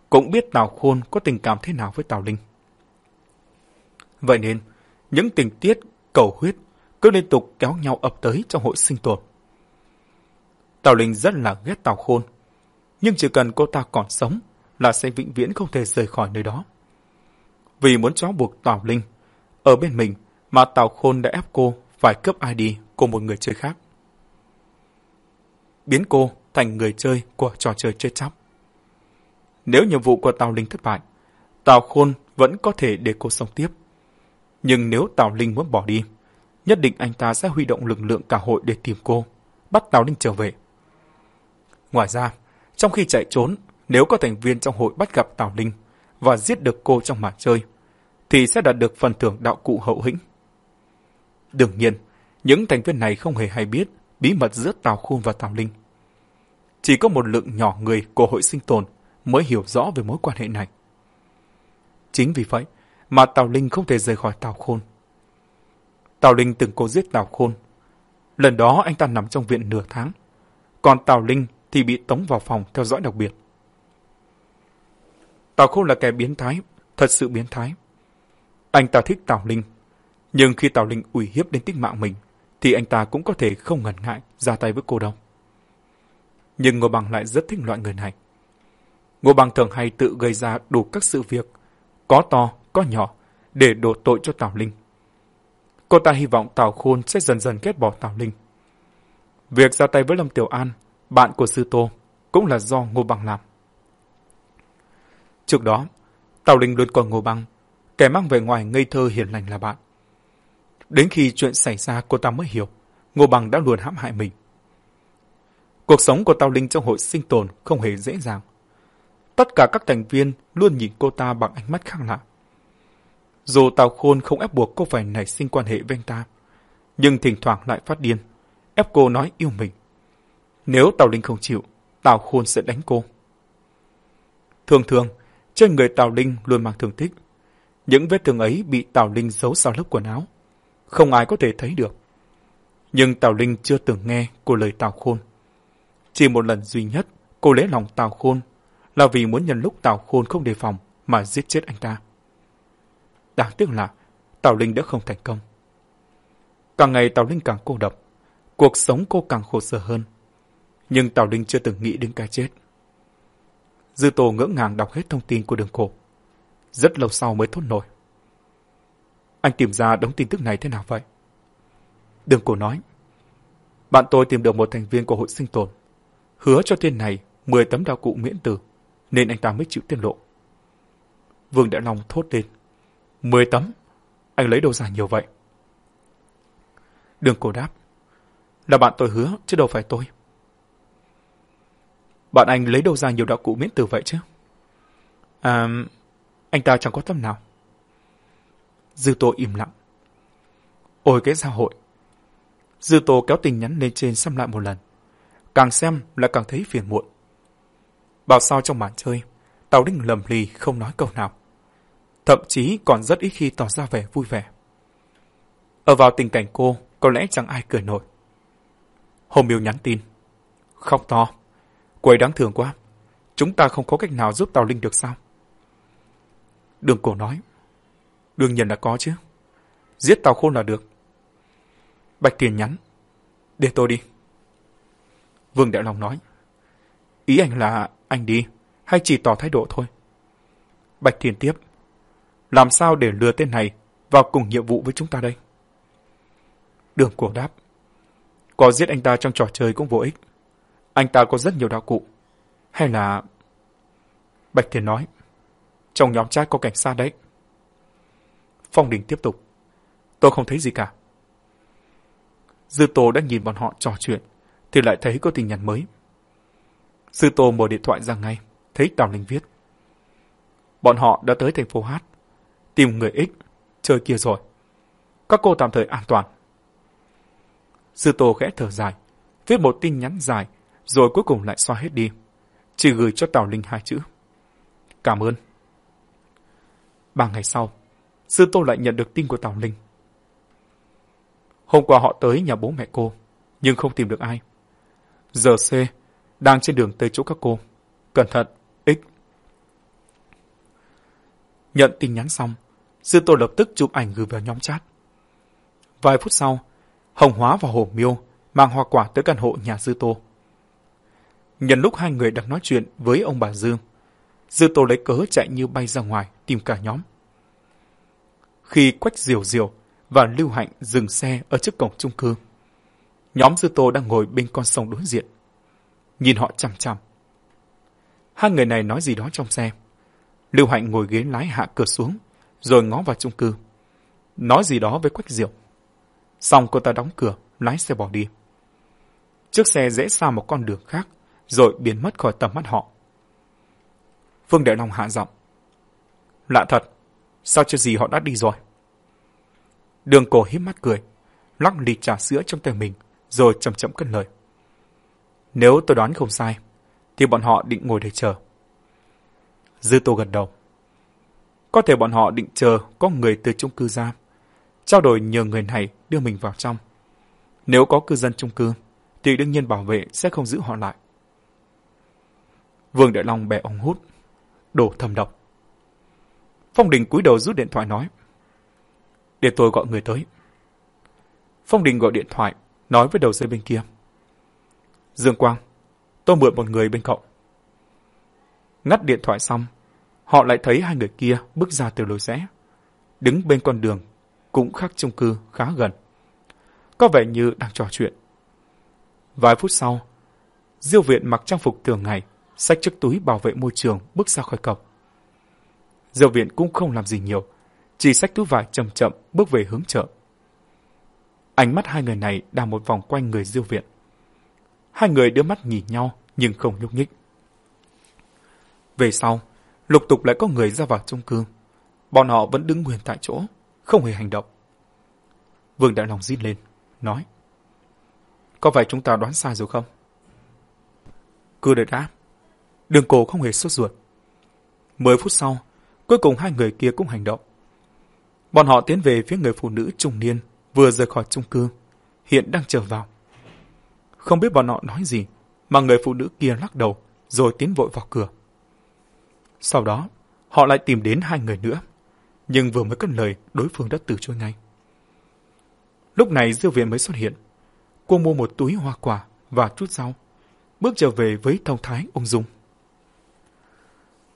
Cũng biết Tào Khôn có tình cảm thế nào với Tào Linh. Vậy nên, những tình tiết cầu huyết cứ liên tục kéo nhau ập tới trong hội sinh tồn. Tào Linh rất là ghét Tào Khôn, nhưng chỉ cần cô ta còn sống là sẽ vĩnh viễn không thể rời khỏi nơi đó. Vì muốn trói buộc Tào Linh, ở bên mình mà Tào Khôn đã ép cô phải cướp ID của một người chơi khác. Biến cô thành người chơi của trò chơi chết chóc. Nếu nhiệm vụ của Tào Linh thất bại, Tào Khôn vẫn có thể để cô sống tiếp. Nhưng nếu Tào Linh muốn bỏ đi, nhất định anh ta sẽ huy động lực lượng cả hội để tìm cô, bắt Tào Linh trở về. Ngoài ra, trong khi chạy trốn, nếu có thành viên trong hội bắt gặp Tào Linh và giết được cô trong màn chơi, thì sẽ đạt được phần thưởng đạo cụ hậu hĩnh. Đương nhiên, những thành viên này không hề hay biết bí mật giữa Tào Khôn và Tào Linh. Chỉ có một lượng nhỏ người của hội sinh tồn mới hiểu rõ về mối quan hệ này. Chính vì vậy mà Tào Linh không thể rời khỏi Tào Khôn. Tào Linh từng cố giết Tào Khôn. Lần đó anh ta nằm trong viện nửa tháng. Còn Tào Linh thì bị tống vào phòng theo dõi đặc biệt. Tào Khôn là kẻ biến thái, thật sự biến thái. Anh ta thích Tào Linh, nhưng khi Tào Linh ủy hiếp đến tính mạng mình, thì anh ta cũng có thể không ngần ngại ra tay với cô đâu. Nhưng Ngô Bằng lại rất thích loại người này. Ngô Bằng thường hay tự gây ra đủ các sự việc, có to, có nhỏ, để đổ tội cho Tào Linh. Cô ta hy vọng Tào Khôn sẽ dần dần ghét bỏ Tào Linh. Việc ra tay với Lâm Tiểu An, bạn của Sư Tô, cũng là do Ngô Bằng làm. Trước đó, Tào Linh luôn coi Ngô Bằng, kẻ mang về ngoài ngây thơ hiền lành là bạn. Đến khi chuyện xảy ra cô ta mới hiểu, Ngô Bằng đã luôn hãm hại mình. Cuộc sống của Tào Linh trong hội sinh tồn không hề dễ dàng. Tất cả các thành viên luôn nhìn cô ta bằng ánh mắt khác lạ. Dù Tào Khôn không ép buộc cô phải nảy sinh quan hệ với anh ta, nhưng thỉnh thoảng lại phát điên, ép cô nói yêu mình. Nếu Tào Linh không chịu, Tào Khôn sẽ đánh cô. Thường thường, trên người Tào Linh luôn mang thương tích. Những vết thương ấy bị Tào Linh giấu sau lớp quần áo. Không ai có thể thấy được. Nhưng Tào Linh chưa từng nghe cô lời Tào Khôn. Chỉ một lần duy nhất, cô lấy lòng Tào Khôn là vì muốn nhân lúc Tào Khôn không đề phòng mà giết chết anh ta. Đáng tiếc là Tào Linh đã không thành công. Càng ngày Tào Linh càng cô độc, cuộc sống cô càng khổ sở hơn. Nhưng Tào Linh chưa từng nghĩ đến cái chết. Dư Tô ngỡ ngàng đọc hết thông tin của đường cổ. Rất lâu sau mới thốt nổi. Anh tìm ra đống tin tức này thế nào vậy? Đường cổ nói. Bạn tôi tìm được một thành viên của hội sinh tồn. Hứa cho tên này 10 tấm đạo cụ miễn tử, nên anh ta mới chịu tiết lộ. Vương Đại Long thốt lên. 10 tấm? Anh lấy đâu ra nhiều vậy? Đường cổ đáp. Là bạn tôi hứa, chứ đâu phải tôi. Bạn anh lấy đâu ra nhiều đạo cụ miễn tử vậy chứ? À, anh ta chẳng có tâm nào. Dư Tô im lặng. Ôi cái xã hội. Dư Tô kéo tình nhắn lên trên xem lại một lần. Càng xem lại càng thấy phiền muộn. Bảo sao trong màn chơi, Tào Đinh lầm lì không nói câu nào. Thậm chí còn rất ít khi tỏ ra vẻ vui vẻ. Ở vào tình cảnh cô, có lẽ chẳng ai cười nổi. Hồ Miêu nhắn tin. Khóc to. Cô ấy đáng thương quá. Chúng ta không có cách nào giúp Tào Linh được sao? Đường cổ nói. Đương nhiên là có chứ. Giết Tào Khôn là được. Bạch Tiền nhắn. Để tôi đi. Vương Đại Long nói. Ý anh là anh đi, hay chỉ tỏ thái độ thôi? Bạch thiền tiếp. Làm sao để lừa tên này vào cùng nhiệm vụ với chúng ta đây? Đường cổ đáp. Có giết anh ta trong trò chơi cũng vô ích. Anh ta có rất nhiều đạo cụ. Hay là... Bạch Thiên nói. Trong nhóm chat có cảnh sát đấy. Phong Đình tiếp tục. Tôi không thấy gì cả. Dư Tô đã nhìn bọn họ trò chuyện, thì lại thấy có tin nhắn mới. Sư Tô mở điện thoại ra ngay, thấy Tào Linh viết. Bọn họ đã tới thành phố Hát, tìm người ích, chơi kia rồi. Các cô tạm thời an toàn. Sư Tô khẽ thở dài, viết một tin nhắn dài, rồi cuối cùng lại xoa hết đi. Chỉ gửi cho Tào Linh hai chữ. Cảm ơn. Ba ngày sau, Sư Tô lại nhận được tin của Tào Linh. Hôm qua họ tới nhà bố mẹ cô, nhưng không tìm được ai. Giờ C, đang trên đường tới chỗ các cô. Cẩn thận, X. Nhận tin nhắn xong, Dư Tô lập tức chụp ảnh gửi vào nhóm chat. Vài phút sau, Hồng Hóa và Hồ Miêu mang hoa quả tới căn hộ nhà Dư Tô. Nhân lúc hai người đang nói chuyện với ông bà Dương, Dư Tô lấy cớ chạy như bay ra ngoài tìm cả nhóm. Khi Quách Diều Diều và Lưu Hạnh dừng xe ở trước cổng chung cư, nhóm Dư Tô đang ngồi bên con sông đối diện. Nhìn họ chằm chằm. Hai người này nói gì đó trong xe. Lưu Hạnh ngồi ghế lái hạ cửa xuống, rồi ngó vào chung cư. Nói gì đó với Quách Diệu. Xong cô ta đóng cửa, lái xe bỏ đi. Chiếc xe rẽ xa một con đường khác, rồi biến mất khỏi tầm mắt họ. Phương Đại Long hạ giọng. Lạ thật, sao chưa gì họ đã đi rồi? Đường cổ hiếp mắt cười, lắc ly trà sữa trong tay mình, rồi chậm chậm cất lời. Nếu tôi đoán không sai, thì bọn họ định ngồi đây chờ. Dư Tô gật đầu. Có thể bọn họ định chờ có người từ chung cư ra, trao đổi nhờ người này đưa mình vào trong. Nếu có cư dân chung cư, thì đương nhiên bảo vệ sẽ không giữ họ lại. Vương Đại Long bẻ ông hút, đổ thầm độc. Phong Đình cúi đầu rút điện thoại nói. Để tôi gọi người tới. Phong Đình gọi điện thoại, nói với đầu dây bên kia. Dương Quang, tôi mượn một người bên cậu. Ngắt điện thoại xong, họ lại thấy hai người kia bước ra từ lối rẽ. Đứng bên con đường, cũng khác chung cư khá gần. Có vẻ như đang trò chuyện. Vài phút sau, Diêu Viện mặc trang phục thường ngày, xách chiếc túi bảo vệ môi trường bước ra khỏi cổng. Diêu Viện cũng không làm gì nhiều, chỉ xách túi vải chậm chậm bước về hướng chợ. Ánh mắt hai người này đang một vòng quanh người Diêu Viện. Hai người đưa mắt nhìn nhau nhưng không nhúc nhích. Về sau, lục tục lại có người ra vào chung cư. Bọn họ vẫn đứng nguyên tại chỗ, không hề hành động. Vương Đại Long rít lên, nói. Có phải chúng ta đoán sai rồi không? Cứ đợi đã. Đường cổ không hề sốt ruột. Mười phút sau, cuối cùng hai người kia cũng hành động. Bọn họ tiến về phía người phụ nữ trung niên vừa rời khỏi chung cư, hiện đang chờ vào. Không biết bọn họ nói gì, mà người phụ nữ kia lắc đầu rồi tiến vội vào cửa. Sau đó, họ lại tìm đến hai người nữa, nhưng vừa mới cất lời đối phương đã từ chối ngay. Lúc này Diêu Viện mới xuất hiện. Cô mua một túi hoa quả và chút rau, bước trở về với thông thái ung dung.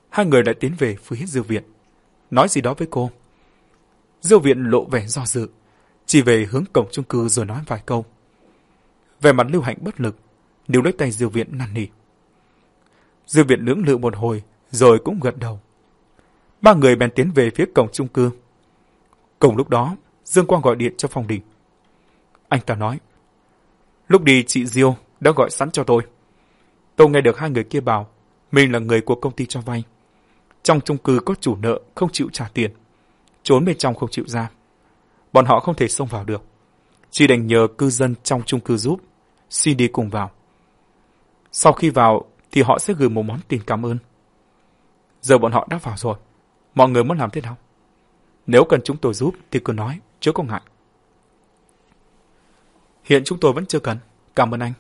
Hai người đã tiến về phía Diêu Viện, nói gì đó với cô. Diêu Viện lộ vẻ do dự, chỉ về hướng cổng chung cư rồi nói vài câu. Về mặt Lưu Hạnh bất lực, níu lấy tay Diêu Viện năn nỉ. Diêu Viện lưỡng lự một hồi, rồi cũng gật đầu. Ba người bèn tiến về phía cổng chung cư. Cùng lúc đó, Dương Quang gọi điện cho phòng Đình. Anh ta nói, lúc đi chị Diêu đã gọi sẵn cho tôi. Tôi nghe được hai người kia bảo mình là người của công ty cho vay. Trong chung cư có chủ nợ không chịu trả tiền, trốn bên trong không chịu ra. Bọn họ không thể xông vào được. Chỉ đành nhờ cư dân trong chung cư giúp, xin đi cùng vào. Sau khi vào thì họ sẽ gửi một món tiền cảm ơn. Giờ bọn họ đã vào rồi. Mọi người muốn làm thế nào? Nếu cần chúng tôi giúp thì cứ nói, chứ không ngại. Hiện chúng tôi vẫn chưa cần. Cảm ơn anh.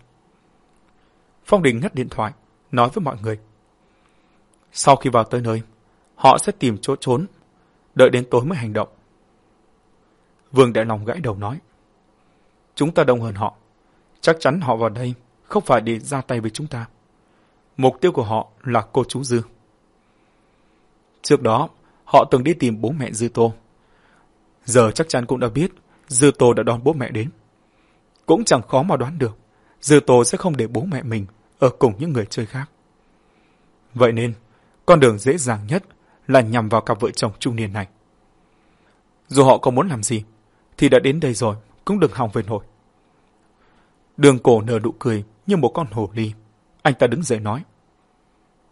Phong Đình ngắt điện thoại, nói với mọi người. Sau khi vào tới nơi, họ sẽ tìm chỗ trốn, đợi đến tối mới hành động. Vương Đại Long gãi đầu nói. Chúng ta đông hơn họ. Chắc chắn họ vào đây không phải để ra tay với chúng ta. Mục tiêu của họ là cô chú Dư. Trước đó, họ từng đi tìm bố mẹ Dư Tô. Giờ chắc chắn cũng đã biết Dư Tô đã đón bố mẹ đến. Cũng chẳng khó mà đoán được, Dư Tô sẽ không để bố mẹ mình ở cùng những người chơi khác. Vậy nên, con đường dễ dàng nhất là nhằm vào cặp vợ chồng trung niên này. Dù họ có muốn làm gì, thì đã đến đây rồi, cũng đừng hòng về nổi. Đường cổ nở nụ cười như một con hồ ly. Anh ta đứng dậy nói.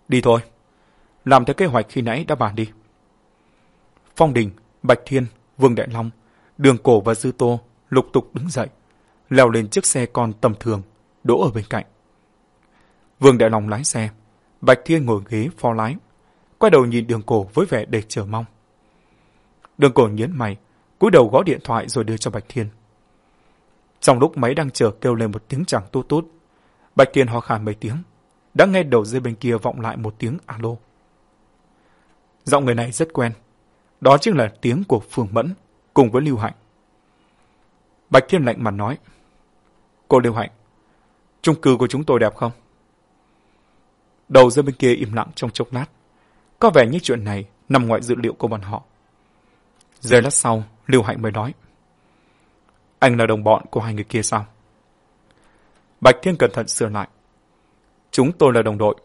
Đi thôi, làm theo kế hoạch khi nãy đã bàn đi. Phong Đình, Bạch Thiên, Vương Đại Long, Đường Cổ và Dư Tô lục tục đứng dậy, leo lên chiếc xe con tầm thường, đỗ ở bên cạnh. Vương Đại Long lái xe, Bạch Thiên ngồi ghế phó lái, quay đầu nhìn Đường Cổ với vẻ đầy chờ mong. Đường Cổ nhấn mày, cúi đầu gõ điện thoại rồi đưa cho Bạch Thiên. Trong lúc máy đang chờ kêu lên một tiếng chẳng tốt tốt, Bạch Thiên ho khan mấy tiếng, đã nghe đầu dây bên kia vọng lại một tiếng alo. Giọng người này rất quen, đó chính là tiếng của Phương Mẫn cùng với Lưu Hạnh. Bạch Thiên lạnh mặt nói, Cô Lưu Hạnh, chung cư của chúng tôi đẹp không? Đầu dây bên kia im lặng trong chốc lát, có vẻ như chuyện này nằm ngoài dự liệu của bọn họ. Giây lát sau, Lưu Hạnh mới nói, Anh là đồng bọn của hai người kia sao? Bạch Thiên cẩn thận sửa lại. Chúng tôi là đồng đội.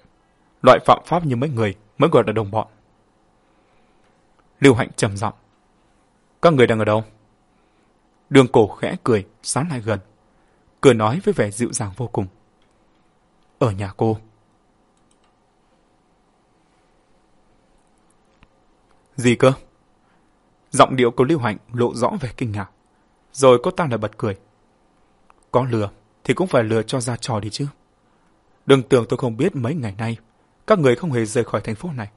Loại phạm pháp như mấy người mới gọi là đồng bọn. Lưu Hạnh trầm giọng. Các người đang ở đâu? Đường cổ khẽ cười, sán lại gần. Cười nói với vẻ dịu dàng vô cùng. Ở nhà cô. Gì cơ? Giọng điệu của Lưu Hạnh lộ rõ vẻ kinh ngạc. Rồi cô ta lại bật cười. Có lừa thì cũng phải lừa cho ra trò đi chứ. Đừng tưởng tôi không biết mấy ngày nay các người không hề rời khỏi thành phố này.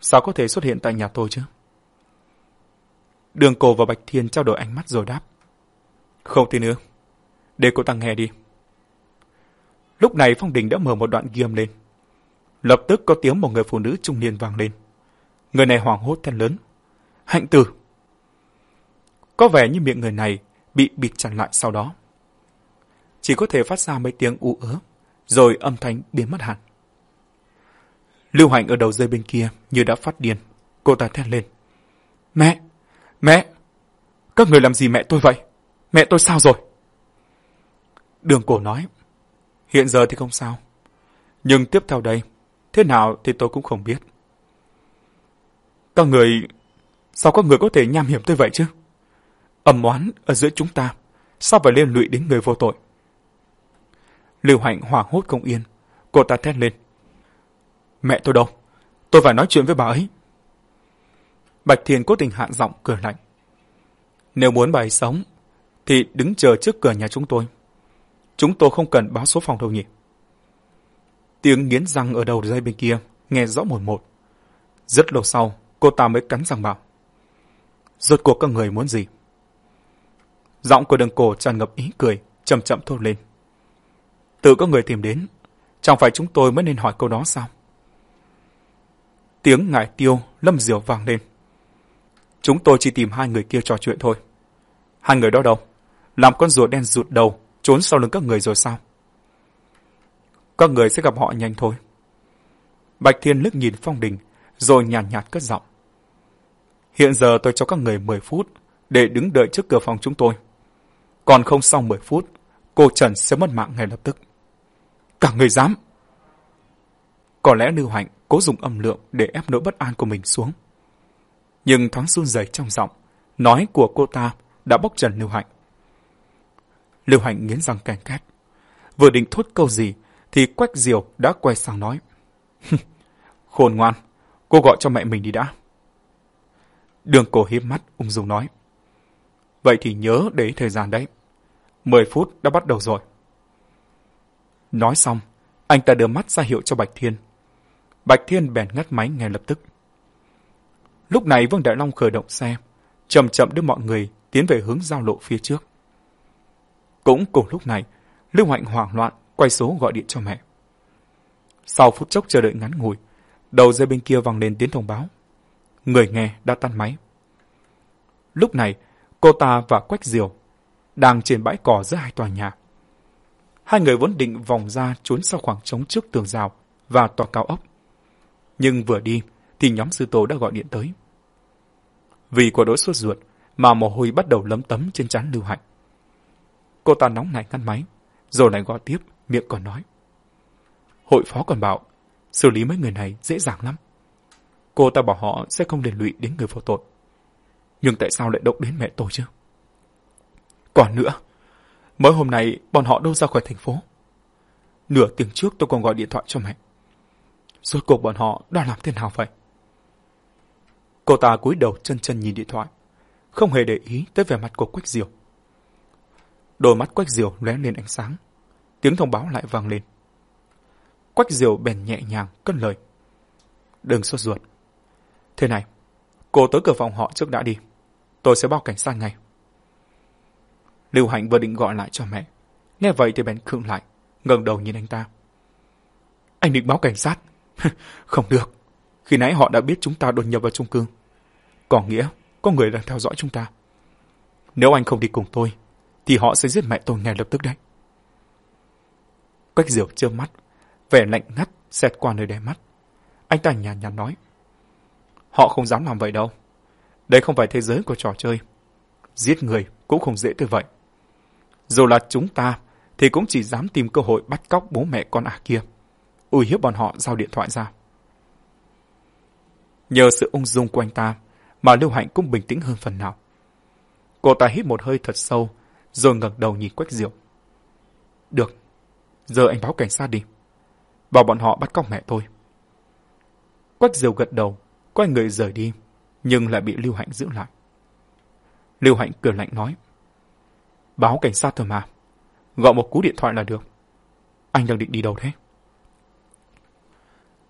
Sao có thể xuất hiện tại nhà tôi chứ? Đường cổ và Bạch Thiên trao đổi ánh mắt rồi đáp. Không tin nữa. Để cô ta nghe đi. Lúc này Phong Đình đã mở một đoạn ghi âm lên. Lập tức có tiếng một người phụ nữ trung niên vang lên. Người này hoảng hốt thét lớn. Hạnh tử! Có vẻ như miệng người này bị bịt chặt lại sau đó. Chỉ có thể phát ra mấy tiếng u ớ, rồi âm thanh biến mất hẳn. Lưu Hạnh ở đầu dây bên kia như đã phát điên. Cô ta thét lên. Mẹ! Mẹ! Các người làm gì mẹ tôi vậy? Mẹ tôi sao rồi? Đường cổ nói. Hiện giờ thì không sao. Nhưng tiếp theo đây, thế nào thì tôi cũng không biết. Các người... Sao các người có thể nham hiểm tới vậy chứ? Ẩm oán ở giữa chúng ta, sao phải liên lụy đến người vô tội? Lưu Hạnh hoảng hốt không yên, cô ta thét lên. Mẹ tôi đâu? Tôi phải nói chuyện với bà ấy. Bạch Thiên cố tình hạ giọng cười lạnh. Nếu muốn bà ấy sống, thì đứng chờ trước cửa nhà chúng tôi. Chúng tôi không cần báo số phòng đâu nhỉ. Tiếng nghiến răng ở đầu dây bên kia, nghe rõ một một. Rất lâu sau, cô ta mới cắn răng bảo. Rốt cuộc các người muốn gì? Giọng của đường cổ tràn ngập ý cười, chậm chậm thốt lên. Tự có người tìm đến, chẳng phải chúng tôi mới nên hỏi câu đó sao? Tiếng ngải tiêu, lâm diều vang lên. Chúng tôi chỉ tìm hai người kia trò chuyện thôi. Hai người đó đâu? Làm con rùa đen rụt đầu, trốn sau lưng các người rồi sao? Các người sẽ gặp họ nhanh thôi. Bạch Thiên lướt nhìn Phong Đình, rồi nhàn nhạt, nhạt cất giọng. Hiện giờ tôi cho các người 10 phút để đứng đợi trước cửa phòng chúng tôi. Còn không sau 10 phút, cô Trần sẽ mất mạng ngay lập tức. Cả người dám! Có lẽ Lưu Hạnh cố dùng âm lượng để ép nỗi bất an của mình xuống nhưng thoáng run rẩy trong giọng, nói của cô ta đã bóc trần Lưu Hạnh. Lưu Hạnh nghiến răng canh két. Vừa định thốt câu gì, thì Quách Diều đã quay sang nói. Khôn ngoan, cô gọi cho mẹ mình đi đã. Đường cổ hiếp mắt, ung dung nói. Vậy thì nhớ để thời gian đấy. Mười phút đã bắt đầu rồi. Nói xong, anh ta đưa mắt ra hiệu cho Bạch Thiên. Bạch Thiên bèn ngắt máy ngay lập tức. Lúc này Vương Đại Long khởi động xe, chậm chậm đưa mọi người tiến về hướng giao lộ phía trước. Cũng cùng lúc này, Lưu Hạnh hoảng loạn quay số gọi điện cho mẹ. Sau phút chốc chờ đợi ngắn ngủi, đầu dây bên kia vang lên tiếng thông báo. Người nghe đã tắt máy. Lúc này, cô ta và Quách Diều đang trên bãi cỏ giữa hai tòa nhà. Hai người vốn định vòng ra trốn sau khoảng trống trước tường rào và tòa cao ốc. Nhưng vừa đi, thì nhóm sư tổ đã gọi điện tới. Vì có đỗi sốt ruột mà mồ hôi bắt đầu lấm tấm trên trán Lưu Hạnh. Cô ta nóng nảy ngăn máy, rồi lại gọi tiếp, miệng còn nói. Hội phó còn bảo, xử lý mấy người này dễ dàng lắm. Cô ta bảo họ sẽ không liên lụy đến người vô tội. Nhưng tại sao lại động đến mẹ tôi chứ? Còn nữa, mới hôm nay bọn họ đâu ra khỏi thành phố. Nửa tiếng trước tôi còn gọi điện thoại cho mẹ. Rốt cuộc bọn họ đã làm thế nào vậy? Cô ta cúi đầu chân chân nhìn điện thoại, không hề để ý tới vẻ mặt của Quách Diều. Đôi mắt Quách Diều lóe lên ánh sáng, tiếng thông báo lại vang lên. Quách Diều bèn nhẹ nhàng cất lời. Đừng sốt ruột. Thế này, cô tới cửa phòng họ trước đã đi. Tôi sẽ báo cảnh sát ngay. Lưu Hạnh vừa định gọi lại cho mẹ. Nghe vậy thì bèn khựng lại, ngẩng đầu nhìn anh ta. Anh định báo cảnh sát. Không được. Khi nãy họ đã biết chúng ta đột nhập vào chung cư. Có nghĩa, có người đang theo dõi chúng ta. Nếu anh không đi cùng tôi, thì họ sẽ giết mẹ tôi ngay lập tức đấy. Quách diệu trơ mắt, vẻ lạnh ngắt xẹt qua nơi đèn mắt. Anh ta nhàn nhạt nói. Họ không dám làm vậy đâu. Đây không phải thế giới của trò chơi. Giết người cũng không dễ tới vậy. Dù là chúng ta, thì cũng chỉ dám tìm cơ hội bắt cóc bố mẹ con ả kia. Uy hiếp bọn họ giao điện thoại ra. Nhờ sự ung dung của anh ta, mà Lưu Hạnh cũng bình tĩnh hơn phần nào. Cô ta hít một hơi thật sâu, rồi ngẩng đầu nhìn Quách Diệu. Được, giờ anh báo cảnh sát đi. Bảo bọn họ bắt cóc mẹ tôi. Quách Diệu gật đầu, quay người rời đi, nhưng lại bị Lưu Hạnh giữ lại. Lưu Hạnh cười lạnh nói. Báo cảnh sát thôi mà. Gọi một cú điện thoại là được. Anh đang định đi đâu thế?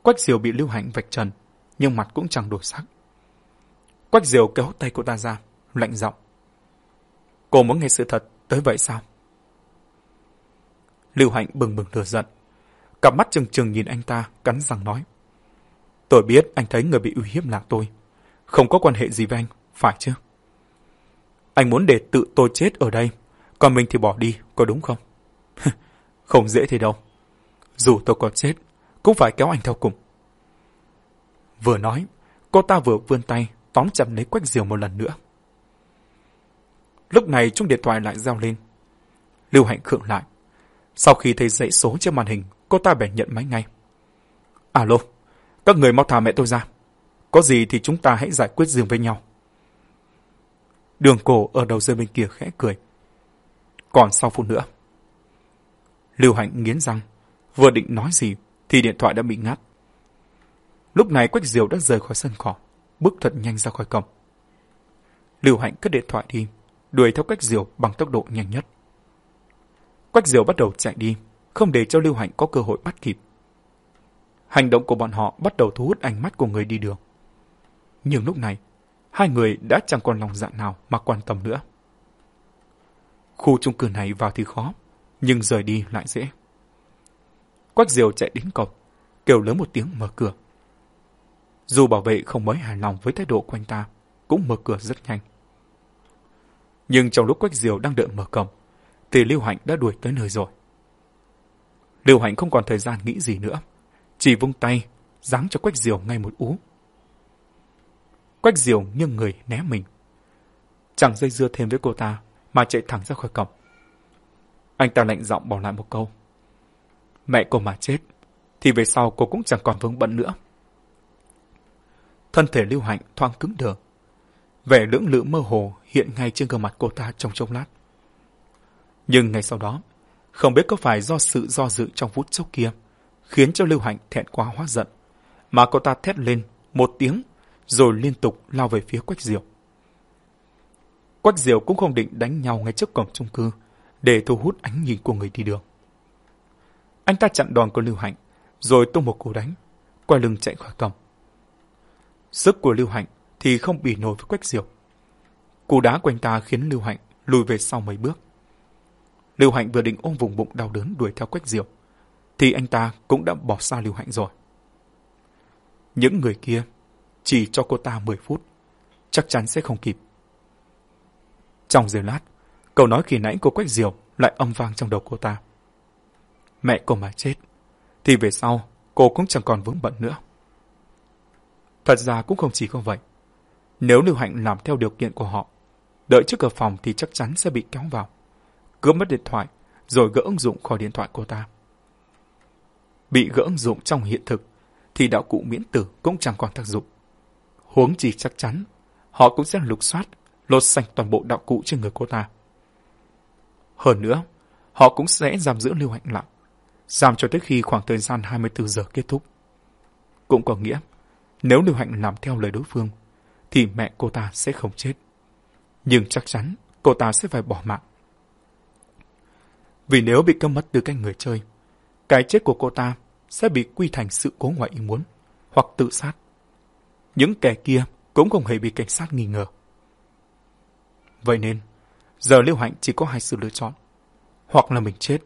Quách Diều bị Lưu Hạnh vạch trần, nhưng mặt cũng chẳng đổi sắc. Quách Diều kéo tay cô ta ra, lạnh giọng. Cô muốn nghe sự thật tới vậy sao? Lưu Hạnh bừng bừng lửa giận. Cặp mắt trừng trừng nhìn anh ta, cắn răng nói. Tôi biết anh thấy người bị uy hiếp là tôi. Không có quan hệ gì với anh, phải chứ? Anh muốn để tự tôi chết ở đây, còn mình thì bỏ đi, có đúng không? không dễ thế đâu. Dù tôi có chết, cũng phải kéo anh theo cùng. Vừa nói, cô ta vừa vươn tay, tóm chặt lấy quách diều một lần nữa. Lúc này chung điện thoại lại reo lên. Lưu Hạnh khựng lại. Sau khi thấy dãy số trên màn hình, cô ta bèn nhận máy ngay. Alo, các người mau thả mẹ tôi ra. Có gì thì chúng ta hãy giải quyết riêng với nhau. Đường cổ ở đầu dây bên kia khẽ cười. Còn sau phút nữa. Lưu Hạnh nghiến răng, vừa định nói gì thì điện thoại đã bị ngắt. Lúc này Quách Diều đã rời khỏi sân cỏ, bước thật nhanh ra khỏi cổng. Lưu Hạnh cất điện thoại đi, đuổi theo Quách Diều bằng tốc độ nhanh nhất. Quách Diều bắt đầu chạy đi, không để cho Lưu Hạnh có cơ hội bắt kịp. Hành động của bọn họ bắt đầu thu hút ánh mắt của người đi đường. Nhưng lúc này, hai người đã chẳng còn lòng dạ nào mà quan tâm nữa. Khu chung cư này vào thì khó, nhưng rời đi lại dễ. Quách Diều chạy đến cổng, kêu lớn một tiếng mở cửa. Dù bảo vệ không mới hài lòng với thái độ của anh ta, cũng mở cửa rất nhanh. Nhưng trong lúc Quách Diều đang đợi mở cổng, thì Lưu Hạnh đã đuổi tới nơi rồi. Lưu Hạnh không còn thời gian nghĩ gì nữa, chỉ vung tay, giáng cho Quách Diều ngay một ú. Quách Diều nghiêng người né mình. Chẳng dây dưa thêm với cô ta, mà chạy thẳng ra khỏi cổng. Anh ta lạnh giọng bỏ lại một câu. Mẹ cô mà chết, thì về sau cô cũng chẳng còn vướng bận nữa. Thân thể lưu hạnh thoáng cứng đờ. Vẻ lưỡng lự mơ hồ hiện ngay trên gương mặt cô ta trong chốc lát. Nhưng ngay sau đó, không biết có phải do sự do dự trong phút chốc kia, khiến cho lưu hạnh thẹn quá hóa giận, mà cô ta thét lên một tiếng rồi liên tục lao về phía Quách Diệu. Quách Diệu cũng không định đánh nhau ngay trước cổng chung cư để thu hút ánh nhìn của người đi đường. Anh ta chặn đòn của Lưu Hạnh, rồi tung một cú đánh, quay lưng chạy khỏi cổng. Sức của Lưu Hạnh thì không bị nổi với Quách Diệu. Cú đá của anh ta khiến Lưu Hạnh lùi về sau mấy bước. Lưu Hạnh vừa định ôm vùng bụng đau đớn đuổi theo Quách Diệu, thì anh ta cũng đã bỏ xa Lưu Hạnh rồi. Những người kia chỉ cho cô ta 10 phút, chắc chắn sẽ không kịp. Trong giây lát, câu nói khi nãy của Quách Diệu lại âm vang trong đầu cô ta. Mẹ cô mà chết, thì về sau cô cũng chẳng còn vướng bận nữa. Thật ra cũng không chỉ có vậy. Nếu Lưu Hạnh làm theo điều kiện của họ, đợi trước cửa phòng thì chắc chắn sẽ bị kéo vào. Cướp mất điện thoại, rồi gỡ ứng dụng khỏi điện thoại cô ta. Bị gỡ ứng dụng trong hiện thực, thì đạo cụ miễn tử cũng chẳng còn tác dụng. Huống chỉ chắc chắn, họ cũng sẽ lục soát, lột sạch toàn bộ đạo cụ trên người cô ta. Hơn nữa, họ cũng sẽ giam giữ Lưu Hạnh lại, giam cho tới khi khoảng thời gian 24 giờ kết thúc. Cũng có nghĩa, nếu Lưu Hạnh làm theo lời đối phương, thì mẹ cô ta sẽ không chết. Nhưng chắc chắn cô ta sẽ phải bỏ mạng. Vì nếu bị cấm mất từ cái người chơi, cái chết của cô ta sẽ bị quy thành sự cố ngoại ý muốn hoặc tự sát. Những kẻ kia cũng không hề bị cảnh sát nghi ngờ. Vậy nên, Giờ Lưu Hạnh chỉ có hai sự lựa chọn. Hoặc là mình chết,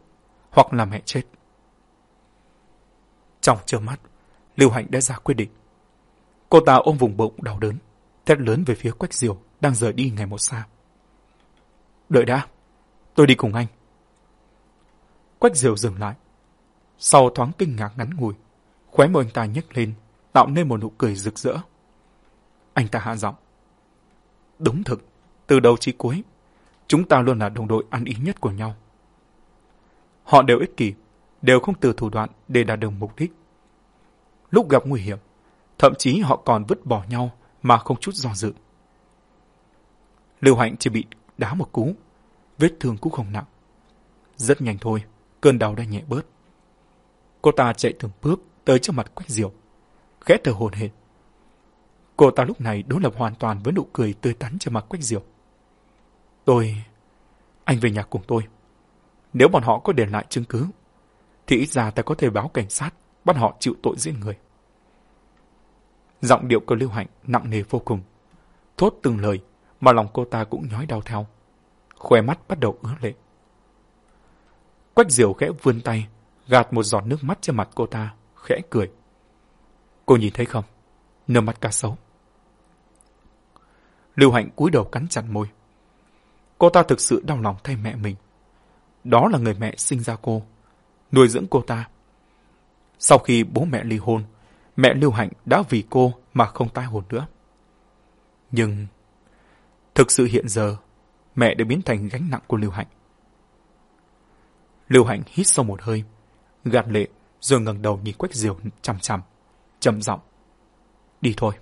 hoặc là mẹ chết. Trong chớp mắt, Lưu Hạnh đã ra quyết định. Cô ta ôm vùng bụng đau đớn, thét lớn về phía Quách Diều đang rời đi ngày một xa. Đợi đã, tôi đi cùng anh. Quách Diều dừng lại. Sau thoáng kinh ngạc ngắn ngủi, khóe môi anh ta nhếch lên, tạo nên một nụ cười rực rỡ. Anh ta hạ giọng. Đúng thực, từ đầu chí cuối, chúng ta luôn là đồng đội ăn ý nhất của nhau. Họ đều ích kỷ, đều không từ thủ đoạn để đạt được mục đích. Lúc gặp nguy hiểm, thậm chí họ còn vứt bỏ nhau mà không chút do dự. Lưu Hạnh chỉ bị đá một cú, vết thương cũng không nặng. Rất nhanh thôi, cơn đau đã nhẹ bớt. Cô ta chạy từng bước tới trước mặt Quách Diệu, khẽ thở hồn hển. Cô ta lúc này đối lập hoàn toàn với nụ cười tươi tắn trên mặt Quách Diệu. Tôi... Anh về nhà cùng tôi. Nếu bọn họ có để lại chứng cứ, thì ít ra ta có thể báo cảnh sát, bắt họ chịu tội giết người. Giọng điệu của Lưu Hạnh nặng nề vô cùng. Thốt từng lời mà lòng cô ta cũng nhói đau theo. khoe mắt bắt đầu ứa lệ. Quách diều khẽ vươn tay, gạt một giọt nước mắt trên mặt cô ta, khẽ cười. Cô nhìn thấy không? Nơ mắt cá sấu. Lưu Hạnh cúi đầu cắn chặt môi. Cô ta thực sự đau lòng thay mẹ mình. Đó là người mẹ sinh ra cô, nuôi dưỡng cô ta. Sau khi bố mẹ ly hôn, mẹ Lưu Hạnh đã vì cô mà không tái hồn nữa. Nhưng thực sự hiện giờ, mẹ đã biến thành gánh nặng của Lưu Hạnh. Lưu Hạnh hít sâu một hơi, gạt lệ rồi ngẩng đầu nhìn Quách Diều chằm chằm, trầm giọng. Đi thôi,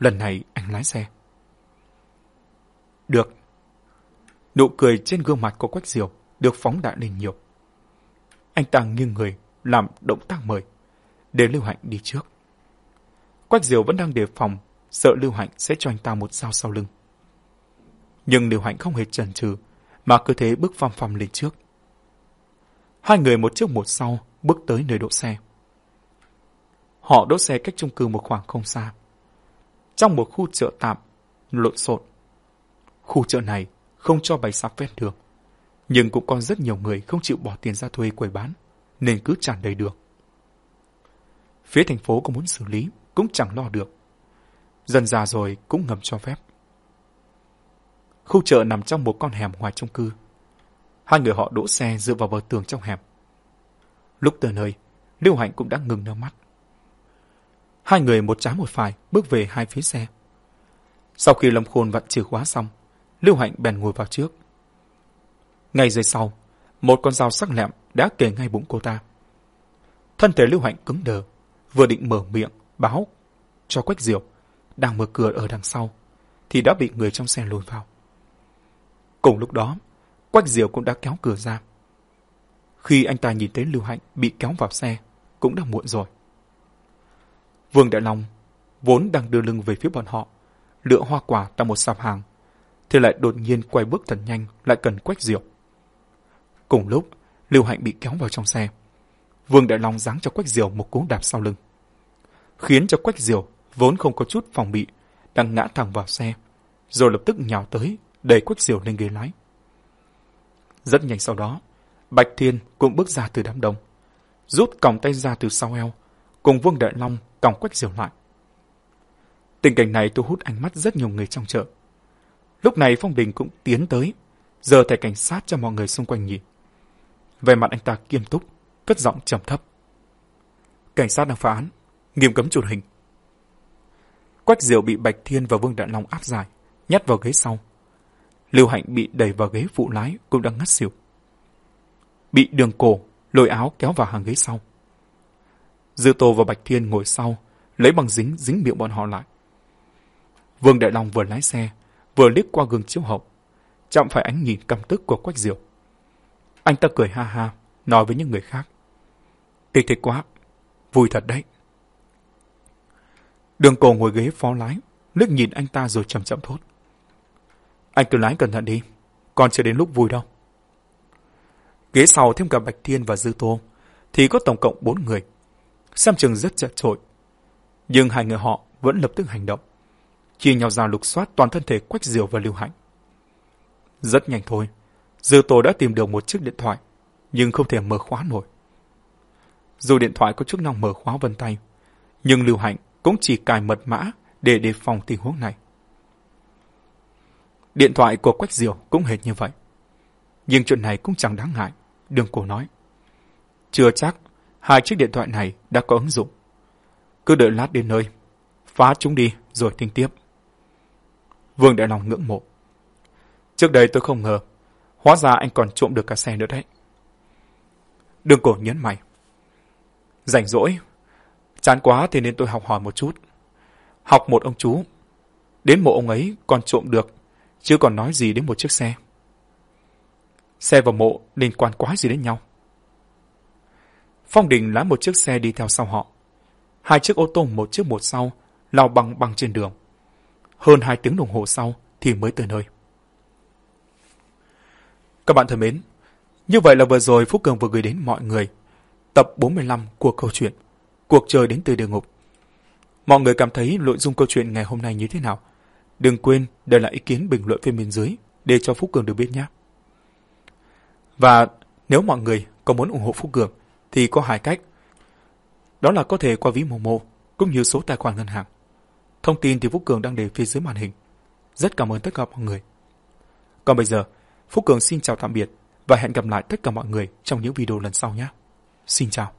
lần này anh lái xe. Được. Nụ cười trên gương mặt của Quách Diều được phóng đại lên nhiều. Anh ta nghiêng người, làm động tác mời, để Lưu Hạnh đi trước. Quách Diều vẫn đang đề phòng, sợ Lưu Hạnh sẽ cho anh ta một dao sau lưng. Nhưng Lưu Hạnh không hề chần chừ, mà cứ thế bước phăm phăm lên trước. Hai người một trước một sau bước tới nơi đỗ xe. Họ đỗ xe cách chung cư một khoảng không xa. Trong một khu chợ tạm, lộn xộn. Khu chợ này không cho bày sạp ven đường, nhưng cũng có rất nhiều người không chịu bỏ tiền ra thuê quầy bán, nên cứ tràn đầy đường. Phía thành phố có muốn xử lý cũng chẳng lo được. Dần già rồi cũng ngầm cho phép. Khu chợ nằm trong một con hẻm ngoài chung cư. Hai người họ đỗ xe dựa vào bờ tường trong hẻm. Lúc tới nơi, Lưu Hạnh cũng đã ngừng nước mắt. Hai người một trái một phải bước về hai phía xe. Sau khi Lâm Khôn vặn chìa khóa xong, Lưu Hạnh bèn ngồi vào trước. Ngay giây sau, một con dao sắc lẹm đã kề ngay bụng cô ta. Thân thể Lưu Hạnh cứng đờ, vừa định mở miệng, báo cho Quách Diệu, đang mở cửa ở đằng sau, thì đã bị người trong xe lùi vào. Cùng lúc đó, Quách Diệu cũng đã kéo cửa ra. Khi anh ta nhìn thấy Lưu Hạnh bị kéo vào xe, cũng đã muộn rồi. Vương Đại Long vốn đang đưa lưng về phía bọn họ, lựa hoa quả tại một sạp hàng, thì lại đột nhiên quay bước thật nhanh lại cần Quách Diệu. Cùng lúc, Lưu Hạnh bị kéo vào trong xe. Vương Đại Long giáng cho Quách Diệu một cú đạp sau lưng. Khiến cho Quách Diệu vốn không có chút phòng bị, đang ngã thẳng vào xe, rồi lập tức nhào tới, đẩy Quách Diệu lên ghế lái. Rất nhanh sau đó, Bạch Thiên cũng bước ra từ đám đông, rút còng tay ra từ sau eo, cùng Vương Đại Long còng Quách Diệu lại. Tình cảnh này thu hút ánh mắt rất nhiều người trong chợ. Lúc này Phong Đình cũng tiến tới, giờ thẻ cảnh sát cho mọi người xung quanh nhìn. Về mặt anh ta kiêm túc, cất giọng trầm thấp. Cảnh sát đang phá án, nghiêm cấm chụp hình. Quách Diệu bị Bạch Thiên và Vương Đại Long áp giải, nhét vào ghế sau. Lưu Hạnh bị đẩy vào ghế phụ lái cũng đang ngất xỉu. Bị đường cổ, lôi áo kéo vào hàng ghế sau. Dư Tô và Bạch Thiên ngồi sau, lấy bằng dính dính miệng bọn họ lại. Vương Đại Long vừa lái xe, vừa liếc qua gương chiếu hậu, chạm phải ánh nhìn căm tức của Quách Diệu. Anh ta cười ha ha, nói với những người khác. Kịch thích quá, vui thật đấy. Đường cổ ngồi ghế phó lái, liếc nhìn anh ta rồi chậm chậm thốt. Anh cứ lái cẩn thận đi, còn chưa đến lúc vui đâu. Ghế sau thêm cả Bạch Thiên và Dư Tô, thì có tổng cộng bốn người. Xem chừng rất chật trội. Nhưng hai người họ vẫn lập tức hành động, chia nhau ra lục soát toàn thân thể Quách Diều và Lưu Hạnh. Rất nhanh thôi, Dư Tô đã tìm được một chiếc điện thoại, nhưng không thể mở khóa nổi. Dù điện thoại có chức năng mở khóa vân tay, nhưng Lưu Hạnh cũng chỉ cài mật mã để đề phòng tình huống này. Điện thoại của Quách Diệu cũng hệt như vậy. Nhưng chuyện này cũng chẳng đáng ngại, đường cổ nói. Chưa chắc, hai chiếc điện thoại này đã có ứng dụng. Cứ đợi lát đến nơi, phá chúng đi rồi tính tiếp. Vương Đại Long ngưỡng mộ. Trước đây tôi không ngờ, hóa ra anh còn trộm được cả xe nữa đấy. Đường cổ nhấn mày. Rảnh rỗi, chán quá thì nên tôi học hỏi một chút. Học một ông chú, đến mộ ông ấy còn trộm được, chứ còn nói gì đến một chiếc xe. Xe và mộ liên quan quá gì đến nhau. Phong Đình lái một chiếc xe đi theo sau họ. Hai chiếc ô tô một chiếc một sau, lao băng băng trên đường. Hơn hai tiếng đồng hồ sau thì mới tới nơi. Các bạn thân mến, như vậy là vừa rồi Phúc Cường vừa gửi đến mọi người tập 45 của câu chuyện Cuộc chơi đến từ địa ngục. Mọi người cảm thấy nội dung câu chuyện ngày hôm nay như thế nào? Đừng quên để lại ý kiến bình luận phía bên dưới để cho Phúc Cường được biết nhé. Và nếu mọi người có muốn ủng hộ Phúc Cường thì có hai cách. Đó là có thể qua ví Momo cũng như số tài khoản ngân hàng. Thông tin thì Phúc Cường đang để phía dưới màn hình. Rất cảm ơn tất cả mọi người. Còn bây giờ, Phúc Cường xin chào tạm biệt và hẹn gặp lại tất cả mọi người trong những video lần sau nhé. Xin chào.